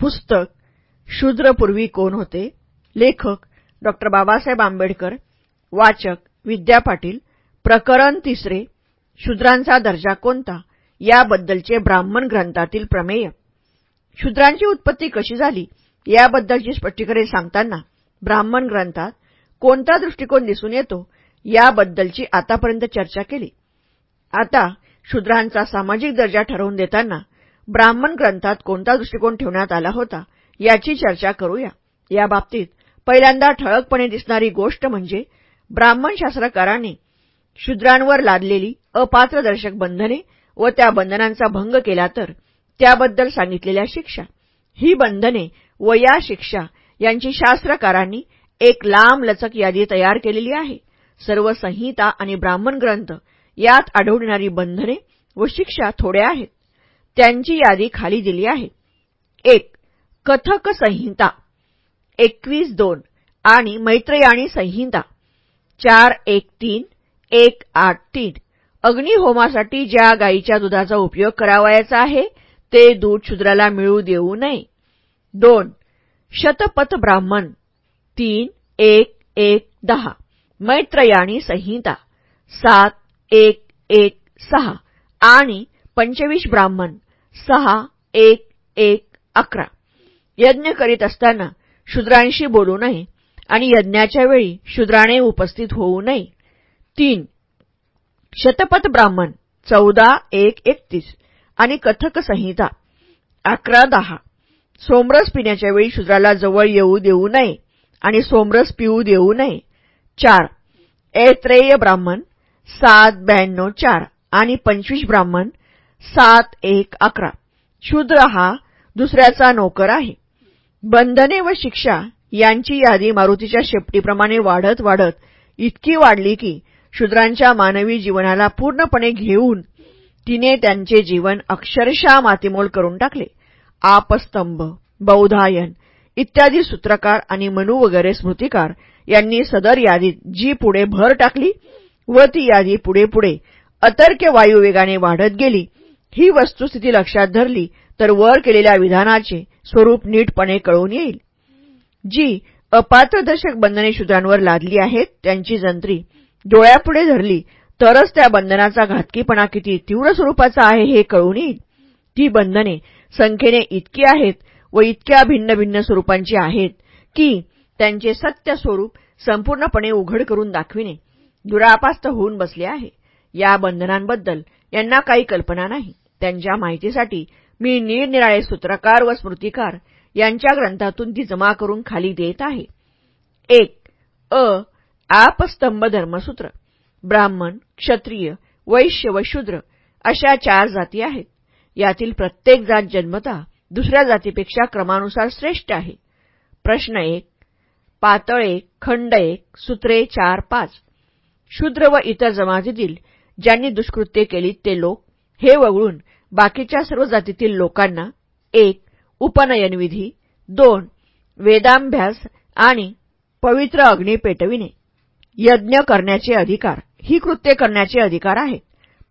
पुस्तक शूद्रपूर्वी कोण होते? लेखक डॉ. बाबासाहेब आंबेडकर वाचक विद्या पाटील प्रकरण तिसरे शूद्रांचा दर्जा कोणता? याबद्दलचे ब्राह्मण ग्रंथातील प्रमेय. शूद्रांची उत्पत्ती कशी झाली? याबद्दलची स्पष्टीकरणे सांगताना ब्राह्मण ग्रंथात कोणता दृष्टिकोन दिसून येतो? याबद्दलची आतापर्यंत चर्चा केली. आता शूद्रांचा सामाजिक दर्जा ठरवून देताना ब्राह्मण ग्रंथात कोणता दृष्टिकोन ठेवण्यात आला होता याची चर्चा करूया. याबाबतीत पहिल्यांदा ठळकपणे दिसणारी गोष्ट म्हणजे ब्राह्मण शास्त्रकारांनी शूद्रांवर लादलेली अपात्रदर्शक बंधने व त्या बंधनांचा भंग केला तर त्याबद्दल सांगितलेल्या शिक्षा. ही बंधने व या शिक्षा यांची शास्त्रकारांनी एक लांब लचक यादी तयार केलेली आहे. सर्व संहिता आणि ब्राह्मण ग्रंथ यात आढळणारी बंधने व शिक्षा थोड्या आहेत. त्यांची यादी खाली दिली आहे. एक कथक संहिता एकवीस दोन आणि मैत्रयाणी संहिता. चार एक तीन एक आठ तीन. अग्निहोमासाठी ज्या गायीच्या दुधाचा उपयोग करावायचा आहे ते दूध शूद्राला मिळू देऊ नये. दोन शतपथ ब्राह्मण. तीन एक एक दहा. मैत्रयाणी संहिता. सात एक एक सहा. आणि पंचवीस ब्राह्मण. सहा एक एक अकरा. यज्ञ करीत असताना शूद्रांशी बोलू नये आणि यज्ञाच्या वेळी शूद्राने उपस्थित होऊ नये. तीन शतपथ ब्राह्मण चौदा एक एकतीस आणि कथक संहिता अकरा दहा. सोमरस पिण्याच्या वेळी शूद्राला जवळ येऊ देऊ नये आणि सोमरस पिऊ देऊ नये. चार ऐत्रेय ब्राह्मण सात ब्याण्णव चार आणि पंचवीस ब्राह्मण सात एक अकरा. शूद्र हा दुसऱ्याचा नोकर आहे. बंधने व शिक्षा यांची यादी मारुतीच्या शेपटीप्रमाणे वाढत वाढत इतकी वाढली की शूद्रांच्या मानवी जीवनाला पूर्णपणे घेऊन तिने त्यांचे जीवन अक्षरशः मातीमोल करून टाकले. आपस्तंभ बौधायन इत्यादी सूत्रकार आणि मनू वगैरे स्मृतिकार यांनी सदर यादीत जी पुढे भर टाकली व ती यादी पुढे पुढे अतर्क्य वायुवेगाने वाढत गेली ही वस्तुस्थिती लक्षात धरली तर वर केलेल्या विधानाचे स्वरूप नीटपणे कळून येईल. जी अपात्रदर्शक बंधने शूद्रांवर लादली आहेत त्यांची जंत्री डोळ्यापुढे धरली तरच त्या बंधनाचा घातकीपणा किती तीव्र स्वरूपाचा आहे हे कळून येईल. ती बंधने संख्येने इतकी आहेत व इतक्या भिन्न भिन्न स्वरूपांची आहेत की त्यांचे सत्य स्वरूप संपूर्णपणे उघड करून दाखविणे दुरापास्त होऊन बसले आहे. या बंधनांबद्दल यांना काही कल्पना नाही. त्यांच्या माहितीसाठी मी निरनिराळे सूत्रकार व स्मृतिकार यांच्या ग्रंथातून ती जमा करून खाली देत आहे. एक अ आपस्तंभ धर्मसूत्र ब्राह्मण क्षत्रिय वैश्य व शूद्र अशा चार जाती आहेत. यातील प्रत्येक जात जन्मता दुसऱ्या जातीपेक्षा क्रमानुसार श्रेष्ठ आहे. प्रश्न एक पातळ एक खंड एक सूत्रे चार पाच. शूद्र व इतर जमातीतील ज्यांनी दुष्कृत्ये केली ते लोक हे वगळून बाकीच्या सर्व जातीतील लोकांना एक उपनयनविधी दोन वेदाभ्यास आणि पवित्र अग्नी पेटविणे. यज्ञ करण्याचे अधिकार ही कृत्ये करण्याचे अधिकार आहेत.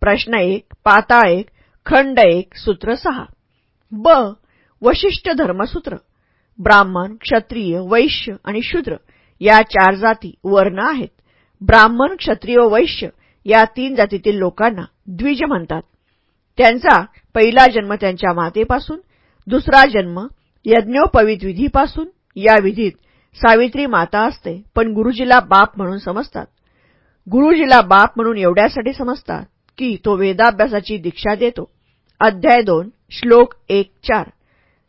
प्रश्न एक पाताळ एक खंड एक सूत्र सहा. ब वशिष्ठ धर्मसूत्र. ब्राह्मण क्षत्रिय वैश्य आणि शूद्र या चार जाती वर्ण आहेत. ब्राह्मण क्षत्रिय व वैश्य या तीन जातीतील लोकांना द्विज म्हणतात. त्यांचा पहिला जन्म त्यांच्या मातेपासून दुसरा जन्म यज्ञोपवित विधीपासून या विधीत सावित्री माता असते पण गुरुजीला बाप म्हणून समजतात. गुरुजीला बाप म्हणून एवढ्यासाठी समजतात की तो वेदाभ्यासाची दीक्षा देतो. अध्याय दोन श्लोक एक चार.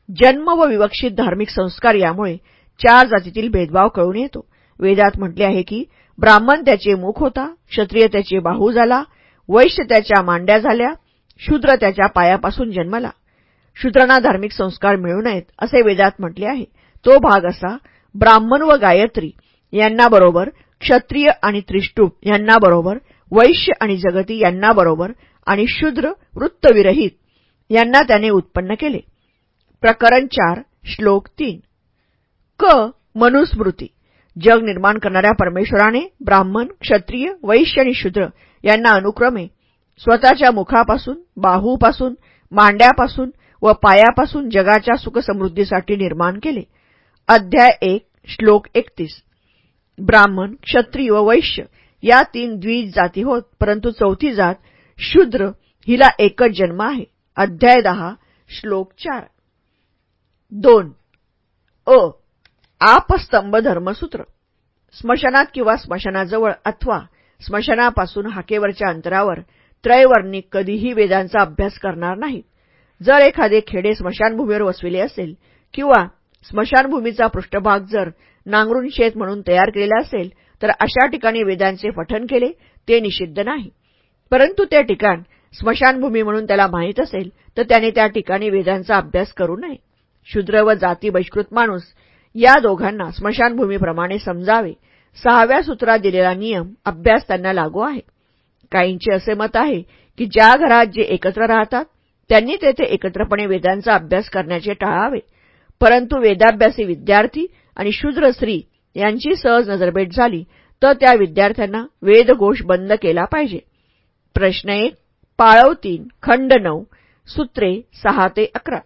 जन्म व विवक्षित धार्मिक संस्कार यामुळे चार जातीतील भेदभाव कळून येतो. वेदात म्हटले आहे की ब्राह्मण त्याचे मुख होता क्षत्रिय त्याचे बाहू झाला वैश्य त्याच्या मांड्या झाल्या शूद्र त्याच्या पायापासून जन्मला. शूद्रांना धार्मिक संस्कार मिळू नयेत असे वेदात म्हटले आहे. तो भाग असा ब्राह्मण व गायत्री यांना बरोबर क्षत्रिय आणि त्रिष्टूप यांना बरोबर वैश्य आणि जगती यांना बरोबर आणि शूद्र वृत्तविरहित यांना त्याने उत्पन्न केले. प्रकरण चार श्लोक तीन. क. मनुस्मृती. जग निर्माण करणाऱ्या परमेश्वराने ब्राह्मण क्षत्रिय वैश्य आणि शूद्र यांना अनुक्रमे स्वतःच्या मुखापासून बाहूपासून मांड्यापासून व पायापासून जगाच्या सुखसमृद्धीसाठी निर्माण केले. अध्याय एक श्लोक एकतीस. ब्राह्मण क्षत्रिय व वैश्य या तीन द्विज जाती होत परंतु चौथी जात शूद्र हिला एकच जन्म आहे. अध्याय दहा श्लोक चार. दोन. अ. आपस्तंभ धर्मसूत्र स्मशानात किंवा स्मशानाजवळ अथवा स्मशानापासून हाकेवरच्या अंतरावर त्रयवर्णिक कधीही वेदांचा अभ्यास करणार नाहीत जर एखादे खेडे स्मशानभूमीवर वसविले असेल किंवा स्मशानभूमीचा पृष्ठभाग जर नांगरून शेत म्हणून तयार केलेला असेल तर अशा ठिकाणी वेदांचे पठन केले ते निषिद्ध नाही. परंतु ते ठिकाण स्मशानभूमी म्हणून त्याला माहीत असेल तर त्याने त्या ठिकाणी वेदांचा अभ्यास करू नये. शूद्र व जाती बहिष्कृत माणूस या दोघांना स्मशानभूमीप्रमाणे समजावे. सहाव्या सूत्रात दिलेला नियम अभ्यास त्यांना लागू आहे. काहींचे असे मत आहे की ज्या घरात जे एकत्र राहतात त्यांनी तेथे एकत्रपणे वेदांचा अभ्यास करण्याचे टाळावे. परंतु वेदाभ्यासी विद्यार्थी आणि शूद्र स्त्री यांची सहज नजरभेट झाली तर त्या विद्यार्थ्यांना वेदघोष बंद केला पाहिजे. प्रश्न एक पाळव तीन खंड नऊ सूत्रे सहा ते अकरा.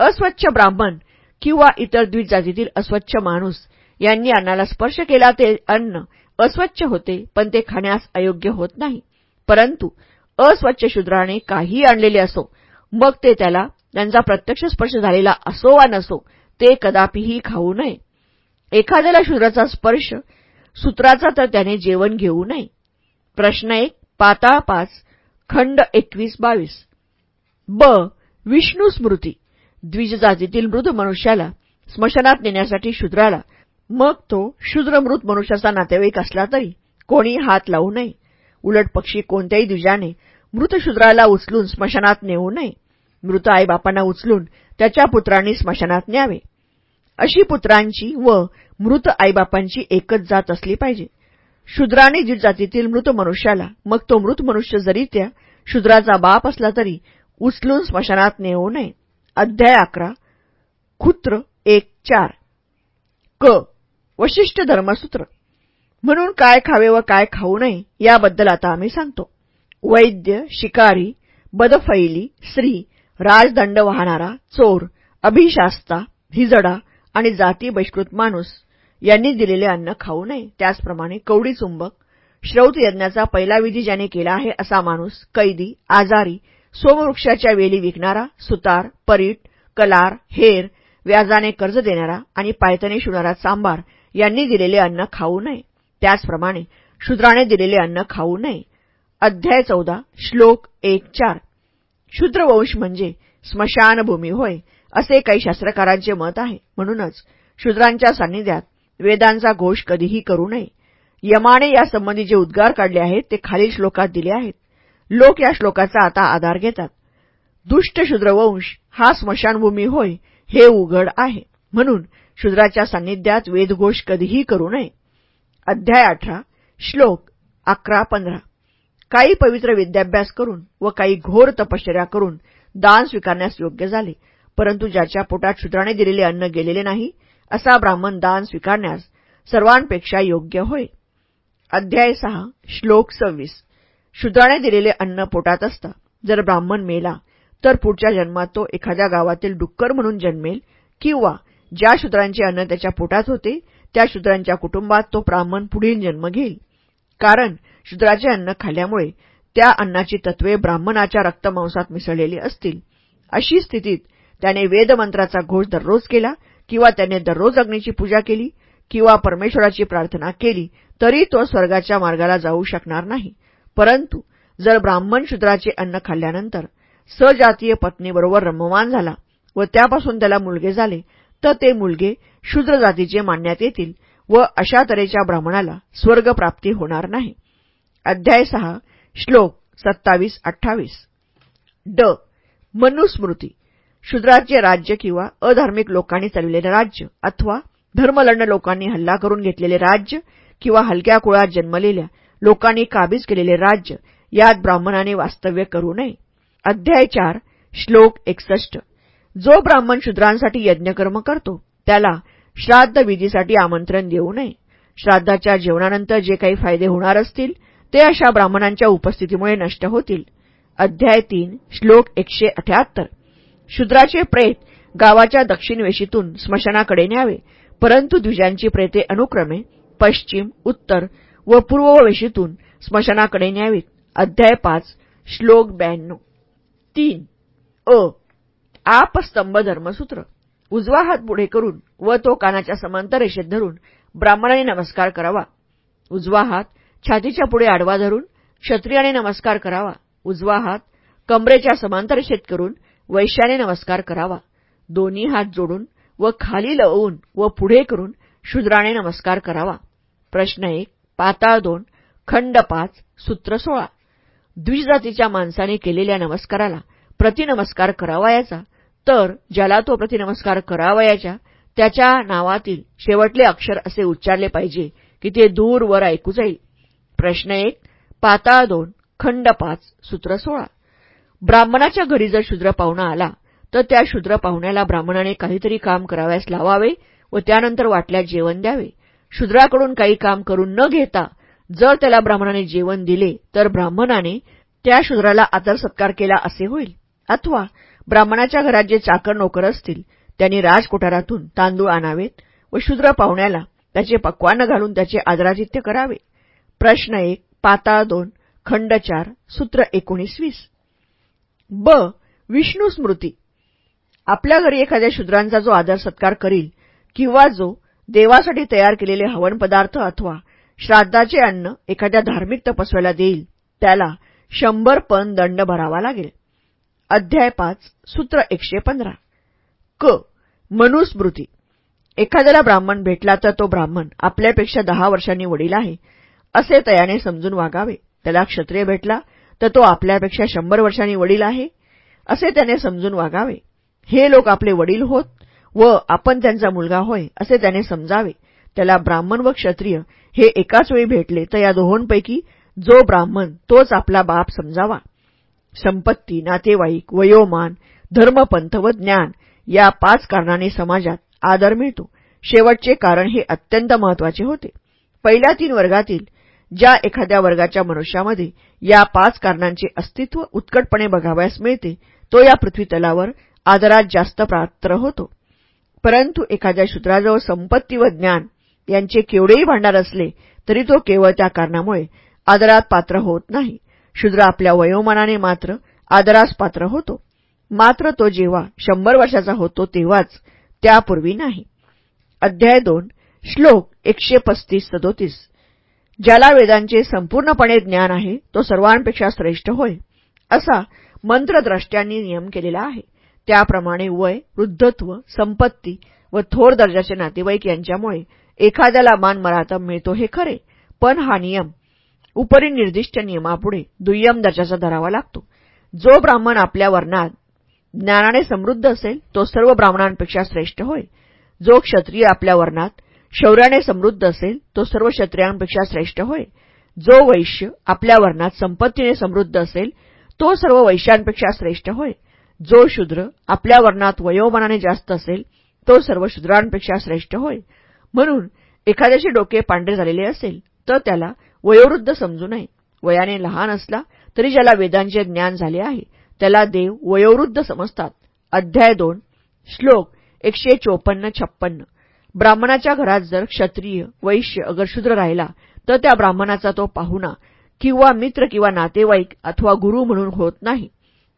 अस्वच्छ ब्राह्मण किंवा इतर द्विजातीतील अस्वच्छ माणूस यांनी अन्नाला स्पर्श केला ते अन्न अस्वच्छ होते पण ते खाण्यास अयोग्य होत नाही. परंतु अस्वच्छ शूद्राने काहीही आणलेले असो मग ते त्याला त्यांचा प्रत्यक्ष स्पर्श झालेला असो वा नसो ते कदापिही खाऊ नये. एखाद्याला शूद्राचा स्पर्श सूत्राचा तर त्याने जेवण घेऊ नये. प्रश्न एक पाताळ पाच खंड एकवीस बावीस. ब विष्णू स्मृती. द्विजजातीतील मृद मनुष्याला स्मशनात नेण्यासाठी शूद्राला मग तो शूद्र मृत मनुष्याचा नातेवाईक असला तरी कोणी हात लावू नये. उलट पक्षी कोणत्याही द्विजाने मृत शूद्राला उचलून स्मशानात नेऊ नये. मृत आईबापांना उचलून त्याच्या पुत्रांनी स्मशानात न्यावे. अशी पुत्रांची व मृत आईबापांची एकच जात असली पाहिजे. शूद्राने जी जातीतील मृत मनुष्याला मग तो मृत मनुष्य जरी त्या शूद्राचा बाप असला तरी उचलून स्मशानात नेऊ नये. अध्याय अकरा. खुत्र एक चार. क. वशिष्ठ धर्मसूत्र. म्हणून काय खावे व काय खाऊ नये याबद्दल आता आम्ही सांगतो. वैद्य शिकारी बदफैली स्त्री राजदंड वाहणारा चोर अभिशास्ता हिजडा आणि जाती बहिष्कृत माणूस यांनी दिलेले अन्न खाऊ नये त्याचप्रमाणे कवडी चुंबक श्रौत यज्ञाचा पहिला विधी ज्याने केला आहे असा माणूस कैदी आजारी सोमवृक्षाच्या वेली विकणारा सुतार परीट कलार हेर व्याजाने कर्ज देणारा आणि पायतने शिवणारा सांबार यांनी दिलेले अन्न खाऊ नये. त्याचप्रमाणे शूद्राने दिलेले अन्न खाऊ नये. अध्याय चौदा श्लोक एक चार. शूद्रवंश म्हणजे स्मशानभूमी होय असे काही शास्त्रकारांचे मत आहे. म्हणूनच शूद्रांच्या सान्निध्यात वेदांचा घोष कधीही करू नये. यमाने यासंबंधी जे उद्गार काढले आहेत ते खालील श्लोकात दिले आहेत. लोक या श्लोकाचा आता आधार घेतात. दुष्ट शूद्रवंश हा स्मशानभूमी होय हे उघड आहे. म्हणून शूद्राच्या सान्निध्यात वेदघोष कधीही करू नये. अध्याय अठरा श्लोक अकरा पंधरा. काही पवित्र विद्याभ्यास करून व काही घोर तपश्चर्या करून दान स्वीकारण्यास योग्य झाले परंतु ज्याच्या पोटात शूद्राने दिलेले अन्न गेलेले नाही असा ब्राह्मण दान स्वीकारण्यास सर्वांपेक्षा योग्य होय. अध्याय सहा श्लोक सव्वीस. शूद्राने दिलेले अन्न पोटात असता जर ब्राह्मण मेला तर पुढच्या जन्मात तो एखाद्या गावातील डुक्कर म्हणून जन्मेल किंवा ज्या शूद्रांचे अन्न त्याच्या पोटात होते त्या शूद्रांच्या कुटुंबात तो ब्राह्मण पुढील जन्म घेईल. कारण शूद्राचे अन्न खाल्ल्यामुळे त्या अन्नाची तत्वे ब्राह्मणाच्या रक्तमांसात मिसळलेली असतील. अशी स्थितीत त्याने वेदमंत्राचा घोष दररोज केला किंवा त्याने दररोज अग्नीची पूजा केली किंवा परमेश्वराची प्रार्थना केली तरी तो स्वर्गाच्या मार्गाला जाऊ शकणार नाही. परंतु जर ब्राह्मण शूद्राचे अन्न खाल्ल्यानंतर सजातीय पत्नीबरोबर रममान झाला व त्यापासून त्याला मुलगे झाले तर ते मुलगे शूद्र जातीचे मानण्यात येतील व अशा तऱ्हेच्या ब्राह्मणाला स्वर्गप्राप्ती होणार नाही. अध्याय सहा श्लोक सत्तावीस अठ्ठावीस. ड. मनुस्मृती. शूद्राचे राज्य किंवा अधार्मिक लोकांनी चालविलेले राज्य अथवा धर्मलंड लोकांनी हल्ला करून घेतलेले राज्य किंवा हलक्या कुळात जन्मलेल्या लोकांनी काबीज केलेले राज्य यात ब्राह्मणाने वास्तव्य करू नये. अध्याय चार श्लोक एकसष्ट. जो ब्राह्मण शूद्रांसाठी यज्ञकर्म करतो त्याला श्राद्ध विधीसाठी आमंत्रण देऊ नये. श्राद्धाच्या जेवणानंतर जे काही फायदे होणार असतील ते अशा ब्राह्मणांच्या उपस्थितीमुळे नष्ट होतील. अध्याय तीन श्लोक एकशे अठ्याहत्तर. शूद्राचे प्रेत गावाच्या दक्षिण वेशीतून स्मशानाकडे न्यावे परंतु द्विजांची प्रेते अनुक्रमे पश्चिम उत्तर व पूर्व वेशीतून स्मशानाकडे न्यावीत. अध्याय पाच श्लोक ब्याण्णव. तीन. अ. आपस्तंभ धर्मसूत्र उजवा हात पुढे करून व तो कानाच्या समांतर रेषेत धरून ब्राह्मणाने नमस्कार करावा. उजवा हात छातीच्या पुढे आडवा धरून क्षत्रियाने नमस्कार करावा. उजवा हात कमरेच्या समांतर रेषेत करून वैश्याने नमस्कार करावा. दोन्ही हात जोडून व खाली लवून व पुढे करून शूद्राने नमस्कार करावा. प्रश्न एक पाताळ दोन खंड पाच सूत्र सोळा. द्विजातीच्या माणसाने केलेल्या नमस्काराला प्रतिनमस्कार करावायाचा तर ज्याला तो प्रतिनमस्कार करावयाच्या त्याच्या नावातील शेवटले अक्षर असे उच्चारले पाहिजे की ते दूर वर ऐकू जाईल. प्रश्न एक पाताळ दोन खंड पाच सूत्र सोळा. ब्राह्मणाच्या घरी जर शूद्र पाहुणा आला तर त्या शूद्र पाहुण्याला ब्राह्मणाने काहीतरी काम करावयास लावावे व त्यानंतर वाटल्यास जेवण द्यावे. शूद्राकडून काही काम करून न घेता जर त्याला ब्राह्मणाने जेवण दिले तर ब्राह्मणाने त्या शूद्राला आदर सत्कार केला असे होईल. अथवा ब्राह्मणाच्या घरात जे चाकर नोकर असतील त्यांनी राजकोठारातून तांदूळ आणावेत व शूद्र पाहुण्याला त्याचे पक्वानं घालून त्याचे आदरातिथ्य करावे. प्रश्न एक पाताळ दोन खंड चार सूत्र एकोणीसवीस ब विष्णू स्मृती. आपल्या घरी एखाद्या शूद्रांचा जो आदर सत्कार करील किंवा जो देवासाठी तयार केलेले हवन पदार्थ अथवा श्राद्धाचे अन्न एखाद्या धार्मिक तपस्व्याला देईल त्याला शंभर पण दंड भरावा लागेल. अध्याय पाच सूत्र एकशे पंधरा. क. मनुस्मृती. एखाद्याला ब्राह्मण भेटला तर तो ब्राह्मण आपल्यापेक्षा दहा वर्षांनी वडील आहे असे तयाने समजून वागावे. त्याला क्षत्रिय भेटला तर तो आपल्यापेक्षा शंभर वर्षांनी वडील आहे असे त्याने समजून वागावे. हे लोक आपले वडील होत व आपण त्यांचा मुलगा होय असे त्याने समजावे. त्याला ब्राह्मण व क्षत्रिय हे एकाच वेळी भेटले तर या दोहोंपैकी जो ब्राह्मण तोच आपला बाप समजावा. संपत्ती नातेवाईक वयोमान धर्मपंथ व ज्ञान या पाच कारणाने समाजात आदर मिळतो. शेवटचे कारण हे अत्यंत महत्त्वाचे होते. पहिल्या तीन वर्गातील ज्या एखाद्या वर्गाच्या मनुष्यामध्ये या पाच कारणांचे अस्तित्व उत्कटपणे बघावयास मिळते तो या पृथ्वीतलावर आदरात जास्त पात्र होतो. परंतु एखाद्या शूद्राजवळ संपत्ती व ज्ञान यांचे केवढेही भांडार असले तरी तो केवळ त्या कारणामुळे आदरात पात्र होत नाही. शूद्र आपल्या वयोमानाने मात्र आदरास पात्र होतो. मात्र तो जेव्हा शंभर वर्षाचा होतो तेव्हाच त्यापूर्वी नाही. अध्याय दोन श्लोक एकशे पस्तीस सदोतीस ज्याला वेदांचे संपूर्णपणे ज्ञान आहे तो सर्वांपेक्षा श्रेष्ठ होय असा मंत्रद्रष्ट्यांनी नियम केलेला आहे. त्याप्रमाणे वय वृद्धत्व संपत्ती व थोर दर्जाचे नातेवाईक यांच्यामुळे एखाद्याला मान मरातम मिळतो हे खरे पण हा नियम उपरिनिर्दिष्ट नियमापुढे दुय्यम दर्जाचा धरावा लागतो. जो ब्राह्मण आपल्या वर्णात ज्ञानाने समृद्ध असेल तो सर्व ब्राह्मणांपेक्षा श्रेष्ठ होय. जो क्षत्रिय आपल्या वर्णात शौर्याने समृद्ध असेल तो सर्व क्षत्रियांपेक्षा श्रेष्ठ होय. जो वैश्य आपल्या वर्णात संपत्तीने समृद्ध असेल तो सर्व वैश्यांपेक्षा श्रेष्ठ होय. जो शूद्र आपल्या वर्णात वयोमानाने जास्त असेल तो सर्व शूद्रांपेक्षा श्रेष्ठ होय. म्हणून एखाद्याचे डोके पांढरे झालेले असेल तर त्याला वयोवृद्ध समजू नये. वयाने लहान असला तरी ज्याला वेदांचे ज्ञान झाले आहे त्याला देव वयोवृद्ध समजतात. अध्याय दोन श्लोक एकशे चोपन्न छप्पन्न. ब्राह्मणाच्या घरात जर क्षत्रिय वैश्य अगर शूद्र राहिला तर त्या ब्राह्मणाचा तो पाहुणा किंवा मित्र किंवा नातेवाईक अथवा गुरु म्हणून होत नाही.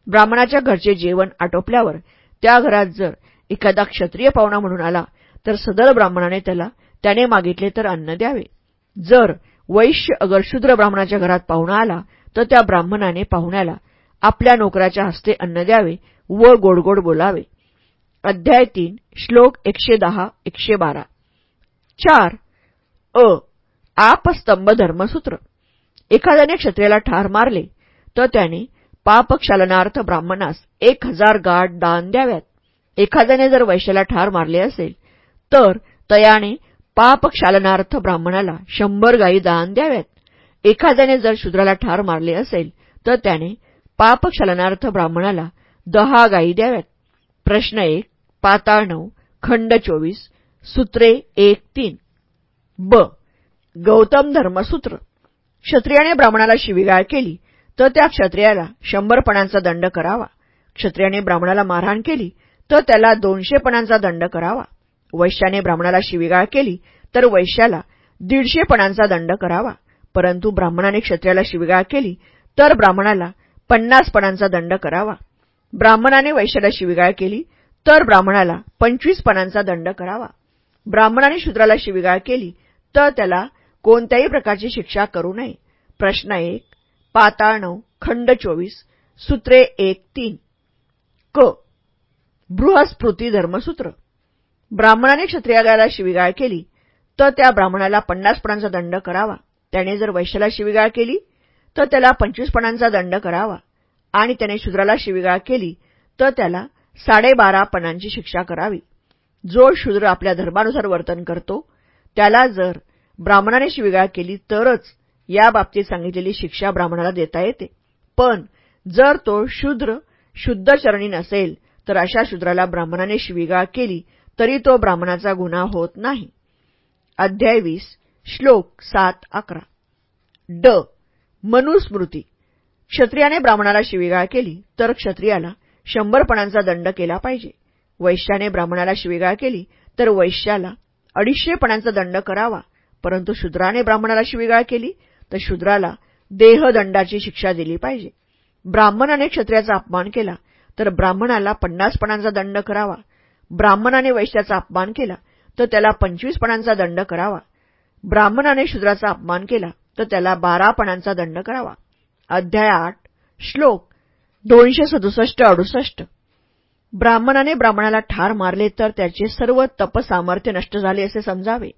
ब्राह्मणाच्या घरचे जेवण आटोपल्यावर त्या घरात जर एखादा क्षत्रिय पाहुणा म्हणून आला तर सदर ब्राह्मणाने त्याला त्याने मागितले तर अन्न द्यावे. जर वैश्य अगर शूद्र ब्राह्मणाच्या घरात पाहुणा आला तर त्या ब्राह्मणाने पाहुण्याला आपल्या नोकराच्या हस्ते अन्न द्यावे व गोडगोड बोलावे. अध्याय तीन श्लोक एकशे दहा एकशे बारा. चार अ आपस्तंभ धर्मसूत्र एखाद्याने क्षत्रियाला ठार मारले तर त्याने पापक्षालनार्थ ब्राह्मणास एक हजार गाठ दान द्याव्यात. एखाद्याने जर वैश्याला ठार मारले असेल तर तयाने पापक्षालनार्थ ब्राह्मणाला शंभर गायी दान द्याव्यात. एखाद्याने जर शूद्राला ठार मारले असेल तर त्याने पापक्षालनार्थ ब्राह्मणाला दहा गायी द्याव्यात. प्रश्न एक पाताळ नऊ खंड चोवीस सूत्रे एक तीन. ब गौतम धर्मसूत्र. क्षत्रियाने ब्राह्मणाला शिविगाळ केली तर त्या क्षत्रियाला शंभरपणांचा दंड करावा. क्षत्रियाने ब्राह्मणाला मारहाण केली तर त्याला दोनशेपणांचा दंड करावा. वैश्याने ब्राह्मणाला शिविगाळ केली तर वैश्याला दीडशेपणांचा दंड करावा. परंतु ब्राह्मणाने क्षत्रियाला शिविगाळ केली तर ब्राह्मणाला पन्नासपणांचा दंड करावा. ब्राह्मणाने वैश्याला शिविगाळ केली तर ब्राह्मणाला पंचवीसपणांचा दंड करावा. ब्राह्मणाने शूद्राला शिविगाळ केली तर त्याला कोणत्याही प्रकारची शिक्षा करू नये. प्रश्न एक पाताळ नऊ खंड चोवीस सूत्रे एक तीन. क. बृहस्पृती धर्मसूत्र. ब्राह्मणाने क्षत्रियाला शिविगाळ केली तर त्या ब्राह्मणाला पन्नासपणांचा दंड करावा. त्याने जर वैश्याला शिविगाळ केली तर त्याला पंचवीसपणांचा दंड करावा. आणि त्याने शूद्राला शिविगाळ केली तर त्याला साडेबारा पणांची शिक्षा करावी. जो शूद्र आपल्या धर्मानुसार वर्तन करतो त्याला जर ब्राह्मणाने शिविगाळ केली तरच याबाबतीत सांगितलेली शिक्षा ब्राह्मणाला देता येते. पण जर तो शूद्र शुद्ध चरणी नसेल तर अशा शूद्राला ब्राह्मणाने शिविगाळ केली तरी तो ब्राह्मणाचा गुन्हा होत नाही. अध्याय वीस श्लोक सात अकरा. ड. मनुस्मृती. क्षत्रियाने ब्राह्मणाला शिविगाळ केली तर क्षत्रियाला शंभरपणांचा दंड केला पाहिजे. वैश्याने ब्राह्मणाला शिविगाळ केली तर वैश्याला अडीचशेपणांचा दंड करावा. परंतु शूद्राने ब्राह्मणाला शिविगाळ केली तर शूद्राला देहदंडाची शिक्षा दिली पाहिजे. ब्राह्मणाने क्षत्रियाचा अपमान केला तर ब्राह्मणाला पन्नासपणांचा दंड करावा. ब्राह्मणाने वैश्याचा अपमान केला तर त्याला पंचवीसपणांचा दंड करावा. ब्राह्मणाने शूद्राचा अपमान केला तर त्याला बारापणांचा दंड करावा. अध्याय आठ श्लोक दोनशे सदुसष्ट अडुसष्ट. ब्राह्मणाने ब्राह्मणाला ठार मारले तर त्याचे सर्व तपसामर्थ्य नष्ट झाले असे समजावे.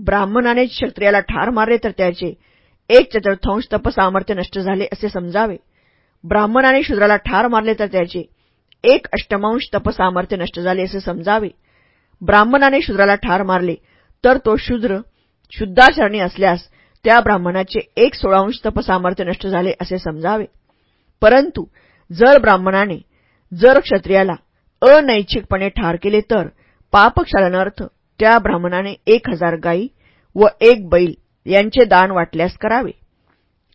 ब्राह्मणाने क्षत्रियाला ठार मारले तर त्याचे एक चतुर्थांश तपसामर्थ्य नष्ट झाले असे समजावे. ब्राह्मणाने शूद्राला ठार मारले तर त्याचे एक अष्टमांश तपसामर्थ्य नष्ट झाले असे समजावे. ब्राह्मणाने शूद्राला ठार मारले तर तो शूद्र शुद्धाचरणी असल्यास त्या ब्राह्मणाचे एक सोळांश तपसामर्थ्य नष्ट झाले असे समजावे. परंतु जर ब्राह्मणाने जर क्षत्रियाला अनैच्छिकपणे ठार केले तर पापक्षालनार्थ त्या ब्राह्मणाने एक हजार गायी व एक बैल यांचे दान वाटल्यास करावे.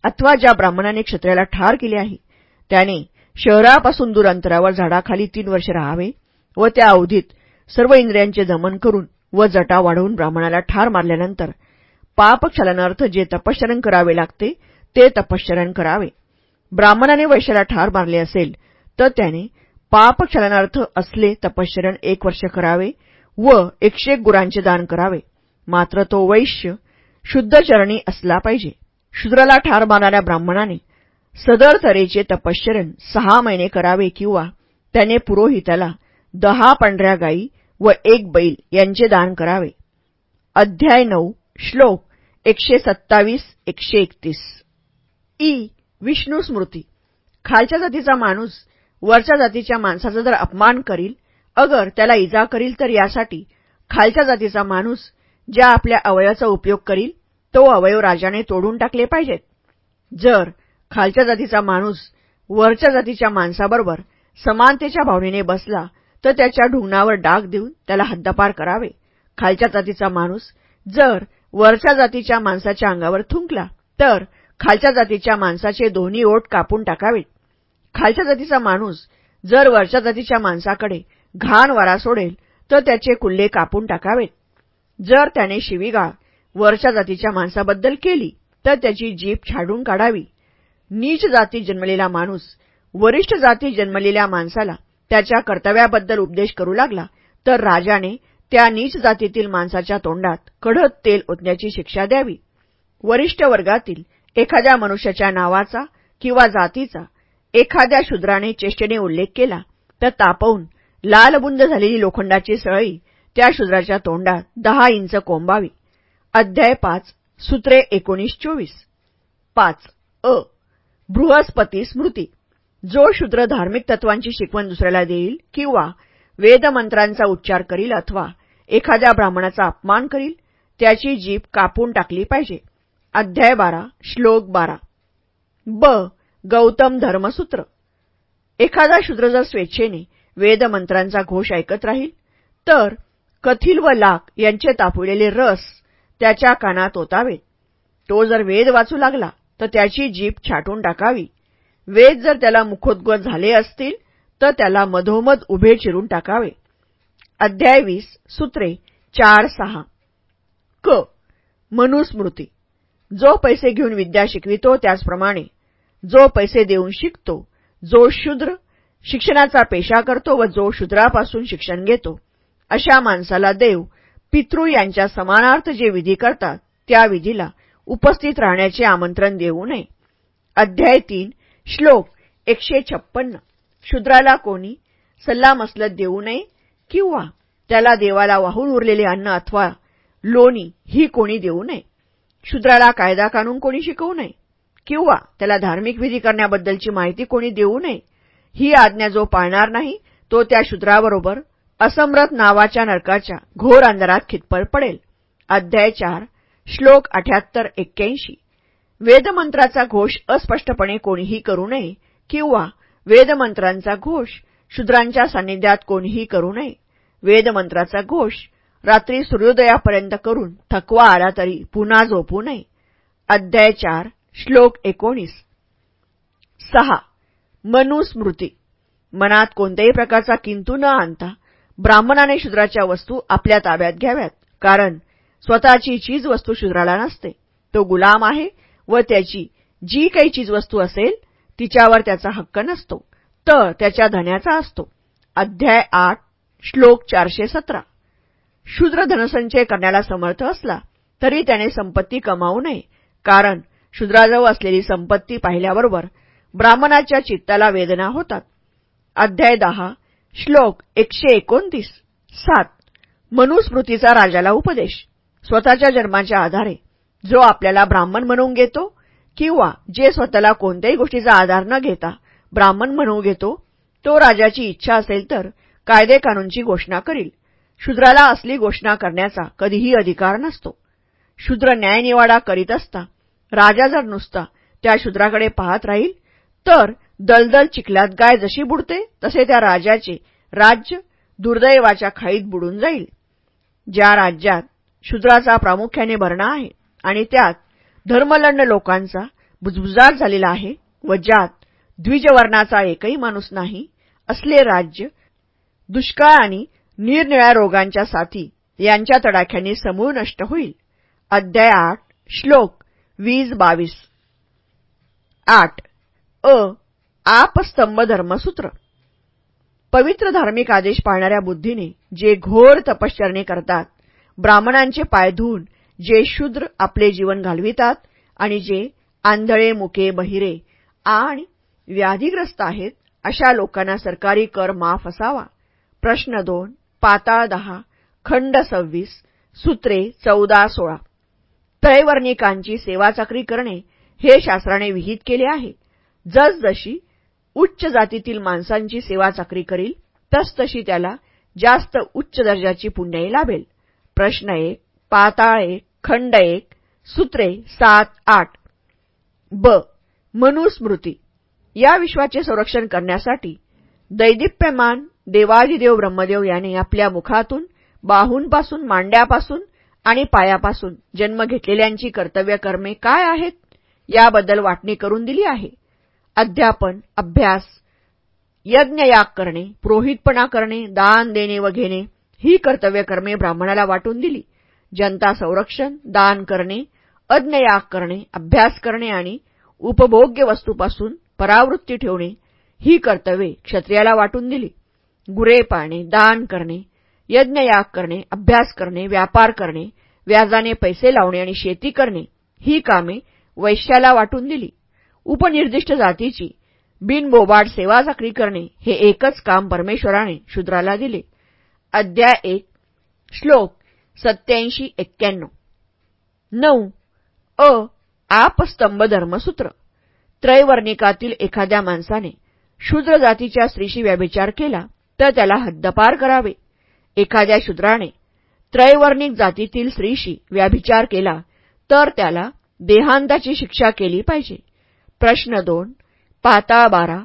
अथवा ज्या ब्राह्मणाने क्षत्रियाला ठार केले आहे त्याने शहरापासून दूर अंतरावर झाडाखाली तीन वर्ष राहावे व त्या अवधीत सर्व इंद्रियांचे दमन करून व जटा वाढवून ब्राह्मणाला ठार मारल्यानंतर पापक्षालनार्थ जे तपश्चरण करावे लागते ते तपश्चरण करावे. ब्राह्मणाने वैश्याला ठार मारले असेल तर त्याने पापक्षालनार्थ असले तपश्चरण एक वर्ष करावे व एकशे गुरांचे दान करावे. मात्र तो वैश्य शुद्धचरणी असला पाहिजे. शूद्राला ठार मारणाऱ्या ब्राह्मणाने सदर तऱ्हेचे तपश्चरण सहा महिने करावे किंवा त्याने पुरोहिताला दहा पांढऱ्या गायी व एक बैल यांचे दान करावे. अध्याय नऊ श्लोक एकशे सत्तावीस एकशे एकतीस. ई विष्णू स्मृती. खालच्या जातीचा माणूस वरच्या जातीच्या माणसाचा जर अपमान करील अगर त्याला इजा करील तर यासाठी खालच्या जातीचा माणूस ज्या आपल्या अवयवाचा उपयोग करील तो अवयव राजाने तोडून टाकले पाहिजेत. जर खालच्या जातीचा माणूस वरच्या जातीच्या माणसाबरोबर समानतेच्या भावनेने बसला तर त्याच्या ढुंगणावर डाग देऊन त्याला हद्दपार करावे. खालच्या जातीचा माणूस जर वरच्या जातीच्या माणसाच्या अंगावर थुंकला तर खालच्या जातीच्या माणसाचे दोन्ही ओठ कापून टाकावेत खालच्या जातीचा माणूस जर वरच्या जातीच्या माणसाकडे घाण वारा सोडेल तर त्याचे कुल्ले कापून टाकावेत जर त्याने शिवीगाळ वरच्या जातीच्या माणसाबद्दल केली तर त्याची जीप छाडून काढावी. नीच जाती जन्मलेला माणूस वरिष्ठ जाती जन्मलेल्या माणसाला त्याच्या कर्तव्याबद्दल उपदेश करू लागला तर राजाने त्या नीच जातीतील माणसाच्या तोंडात कडक तेल ओतण्याची शिक्षा द्यावी. वरिष्ठ वर्गातील एखाद्या मनुष्याच्या नावाचा किंवा जातीचा एखाद्या शूद्राने चेष्टेने उल्लेख केला तर तापवून लालबुंद झालेली लोखंडाची सळई त्या शूद्राच्या तोंडात दहा इंच कोंबावी. अध्याय पाच सूत्रे एकोणीस चोवीस. पाच अ. बृहस्पती स्मृती. जो शूद्र धार्मिक तत्वांची शिकवण दुसऱ्याला देईल किंवा वेदमंत्रांचा उच्चार करील अथवा एखाद्या ब्राह्मणाचा अपमान करील त्याची जीभ कापून टाकली पाहिजे. अध्याय बारा श्लोक बारा. ब. गौतम धर्मसूत्र. एखादा शूद्र जर स्वेच्छेने वेदमंत्रांचा घोष ऐकत राहील तर कथिल व लाख यांचे तापविलेले रस त्याच्या कानात ओतावेत. तो जर वेद वाचू लागला तर त्याची जीप छाटून टाकावी. वेद जर त्याला मुखोद्गत झाले असतील तर त्याला मधोमध उभे चिरून टाकावे. अध्याय वीस सूत्रे चार सहा. क. मनुस्मृती. जो पैसे घेऊन विद्या शिकवितो त्याचप्रमाणे. जो पैसे देऊन शिकतो जो शूद्र शिक्षणाचा पेशा करतो व जो शूद्रापासून शिक्षण घेतो अशा माणसाला देव पितृ यांच्या समानार्थ जे विधी करतात त्या विधीला उपस्थित राहण्याचे आमंत्रण देऊ नये. अध्याय तीन श्लोक एकशे छप्पन्न. शूद्राला कोणी सल्लामसलत देऊ नये किंवा त्याला देवाला वाहून उरलेले अन्न अथवा लोणी ही कोणी देऊ नये? शूद्राला कायदा कानून कोणी शिकवू नये? किंवा त्याला धार्मिक विधी करण्याबद्दलची माहिती कोणी देऊ नये? ही आज्ञा जो पाळणार नाही तो त्या शूद्राबरोबर असमरथ नावाच्या नरकाच्या घोर अंधारात खितपळ पडेल. अध्याय चार श्लोक अठ्याहत्तर एक्क्याऐंशी. वेदमंत्राचा घोष अस्पष्टपणे कोणीही करू नये किंवा वेदमंत्रांचा घोष शूद्रांच्या सान्निध्यात कोणीही करू नये. वेदमंत्राचा घोष रात्री सूर्योदयापर्यंत करून थकवा आला तरी पुन्हा झोपू नये. अध्याय चार श्लोक एकोणीस. सहा. मनुस्मृती. मनात कोणत्याही प्रकारचा किंतू न आणता ब्राह्मणाने शूद्राच्या वस्तू आपल्या ताब्यात घ्याव्यात. कारण स्वतःची चीजवस्तू शूद्राला नसते. तो गुलाम आहे व त्याची जी काही चीजवस्तू असेल तिच्यावर त्याचा हक्क नसतो. तर त्याच्या धन्याचा असतो. अध्याय आठ श्लोक चारशे सतरा. शूद्र धनसंचय करण्याला समर्थ असला तरी त्याने संपत्ती कमावू नये. कारण शूद्राजवळ असलेली संपत्ती पाहिल्याबरोबर ब्राह्मणाच्या चित्ताला वेदना होतात. अध्याय दहा श्लोक एकशे एकोणतीस सात. मनुस्मृतीचा राजाला उपदेश. स्वतःच्या जन्माच्या आधारे जो आपल्याला ब्राह्मण म्हणून घेतो किंवा जे स्वतःला कोणत्याही गोष्टीचा आधार न घेता ब्राह्मण म्हणून घेतो तो राजाची इच्छा असेल तर कायदे कानूनची घोषणा करील. शूद्राला असली घोषणा करण्याचा कधीही अधिकार नसतो. शूद्र न्यायनिवाडा करीत असता राजा जर नुसता त्या शूद्राकडे पाहत राहील तर दलदल चिखलात गाय जशी बुडते तसे त्या राजाचे राज्य दुर्दैवाच्या खाईत बुडून जाईल. ज्या राज्यात शूद्राचा प्रामुख्याने भरणा आहे आणि त्यात धर्मलंड लोकांचा बुजबुजार झालेला आहे व ज्यात द्विजवर्णाचा एकही माणूस नाही असले राज्य दुष्काळ आणि निरनिळ्या रोगांच्या साथी यांच्या तडाख्याने समूळ नष्ट होईल. अध्याय आठ श्लोक वीस बावीस. आठ. अ. आपस्तंभ धर्मसूत्र पवित्र धार्मिक आदेश पाळणाऱ्या बुद्धीने जे घोर तपश्चरणे करतात ब्राह्मणांचे पाय धुवून जे शूद्र आपले जीवन घालवितात आणि जे आंधळे मुके बहिरे आणि व्याधीग्रस्त आहेत अशा लोकांना सरकारी कर माफ असावा. प्रश्न दोन पाताळ दहा खंड सव्वीस सूत्रे चौदा सोळा. त्रैवर्णिकांची सेवाचाकरी करणे हे शास्त्राने विहित केले आहे. जसजशी उच्च जातीतील माणसांची सेवाचाकरी करील तसतशी त्याला जास्त उच्च दर्जाची पुण्याई लाभेल. प्रश्न एक पाताळ एक खंड एक सूत्रे सात आठ. ब मनुस्मृती. या विश्वाचे संरक्षण करण्यासाठी दैदिप्यमान देवादिदेव ब्रह्मदेव याने आपल्या मुखातून बाहूंपासून मांड्यापासून आणि पायापासून जन्म घेतलेल्यांची कर्तव्य कर्मे काय आहेत याबद्दल वाटणी करून दिली आहे. अध्यापन अभ्यास यज्ञयाग करणे पुरोहितपणा करणे दान देणे व घेणे ही कर्तव्यकर्मे ब्राह्मणाला वाटून दिली. जनता संरक्षण दान करणे अज्ञयाग करणे अभ्यास करणे आणि उपभोग्य वस्तूपासून परावृत्ती ठेवणे ही कर्तव्ये क्षत्रियाला वाटून दिली. गुरे पाळणे दान करणे यज्ञयाग करणे अभ्यास करणे व्यापार करणे व्याजाने पैसे लावणे आणि शेती करणे ही कामे वैश्याला वाटून दिली. उपनिर्दिष्ट जातीची बिनबोबाड सेवा चाकरी करणे हे एकच काम परमेश्वराने शूद्राला दिले. अध्याय एक श्लोक सत्याऐंशी एक्क्याण्णव. नऊ अ आपस्तंभ धर्मसूत्र त्रैवर्णिकातील एखाद्या माणसाने शूद्र जातीच्या स्त्रीशी व्याभिचार केला तर त्याला हद्दपार करावे. एखाद्या शूद्राने त्रैवर्णिक जातीतील स्त्रीशी व्याभिचार केला तर त्याला देहांताची शिक्षा केली पाहिजे. प्रश्न दोन पाता बारा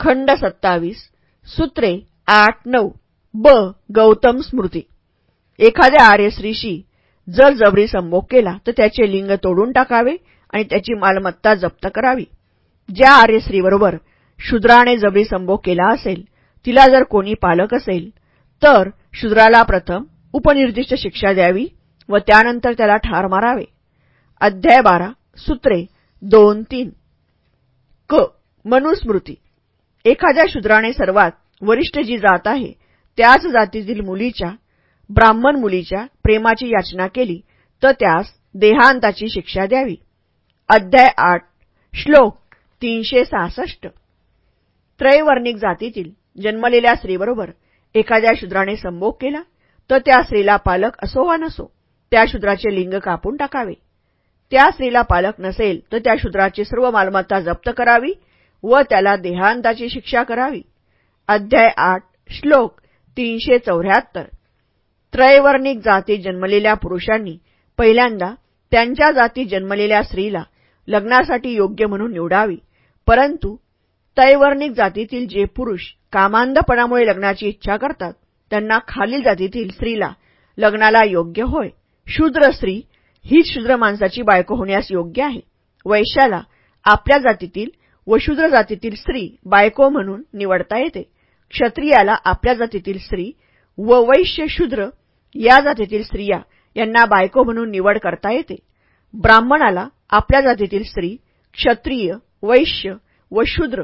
खंड सत्तावीस सूत्रे आठ नऊ. ब. गौतम स्मृती. एखाद्या आर्य स्त्रीशी जर जबरी संभोग केला तर त्याचे लिंग तोडून टाकावे आणि त्याची मालमत्ता जप्त करावी. ज्या आर्य स्त्रीबरोबर शूद्राने जबरी संभोग केला असेल तिला जर कोणी पालक असेल तर शूद्राला प्रथम उपनिर्दिष्ट शिक्षा द्यावी व त्यानंतर त्याला ठार मारावे. अध्याय बारा सूत्रे दोन तीन. क. मनुस्मृती. एखाद्या शूद्राने सर्वात वरिष्ठ जी जात आहे त्याच जातीतील मुलीच्या ब्राह्मण मुलीच्या प्रेमाची याचना केली तर त्यास देहांताची शिक्षा द्यावी. अध्याय आठ श्लोक तीनशे सहासष्ट. त्रैवर्णिक जातीतील जन्मलेल्या स्त्रीबरोबर एखाद्या शूद्राने संभोग केला तर त्या स्त्रीला पालक असो वा नसो त्या शूद्राचे लिंग कापून टाकावे. त्या स्त्रीला पालक नसेल तर त्या शूद्राची सर्व मालमत्ता जप्त करावी व त्याला देहांताची शिक्षा करावी. अध्याय आठ श्लोक तीनशे चौऱ्याहत्तर. त्रैवर्णिक जाती जन्मलेल्या पुरुषांनी पहिल्यांदा त्यांच्या जाती जन्मलेल्या स्त्रीला लग्नासाठी योग्य म्हणून निवडावी. परंतु तैवर्णिक जातीतील जे पुरुष कामांधपणामुळे लग्नाची इच्छा करतात त्यांना खालील जातीतील स्त्रीला लग्नाला योग्य होय. शूद्र स्त्री हीच शूद्र माणसाची बायको होण्यास योग्य आहे. वैश्याला आपल्या जातीतील व शूद्र जातीतील स्त्री बायको म्हणून निवडता येते. क्षत्रियाला आपल्या जातीतील स्त्री व वैश्य शूद्र या जातीतील स्त्रिया यांना बायको म्हणून निवड करता येते. ब्राह्मणाला आपल्या जातीतील स्त्री क्षत्रिय वैश्य व शूद्र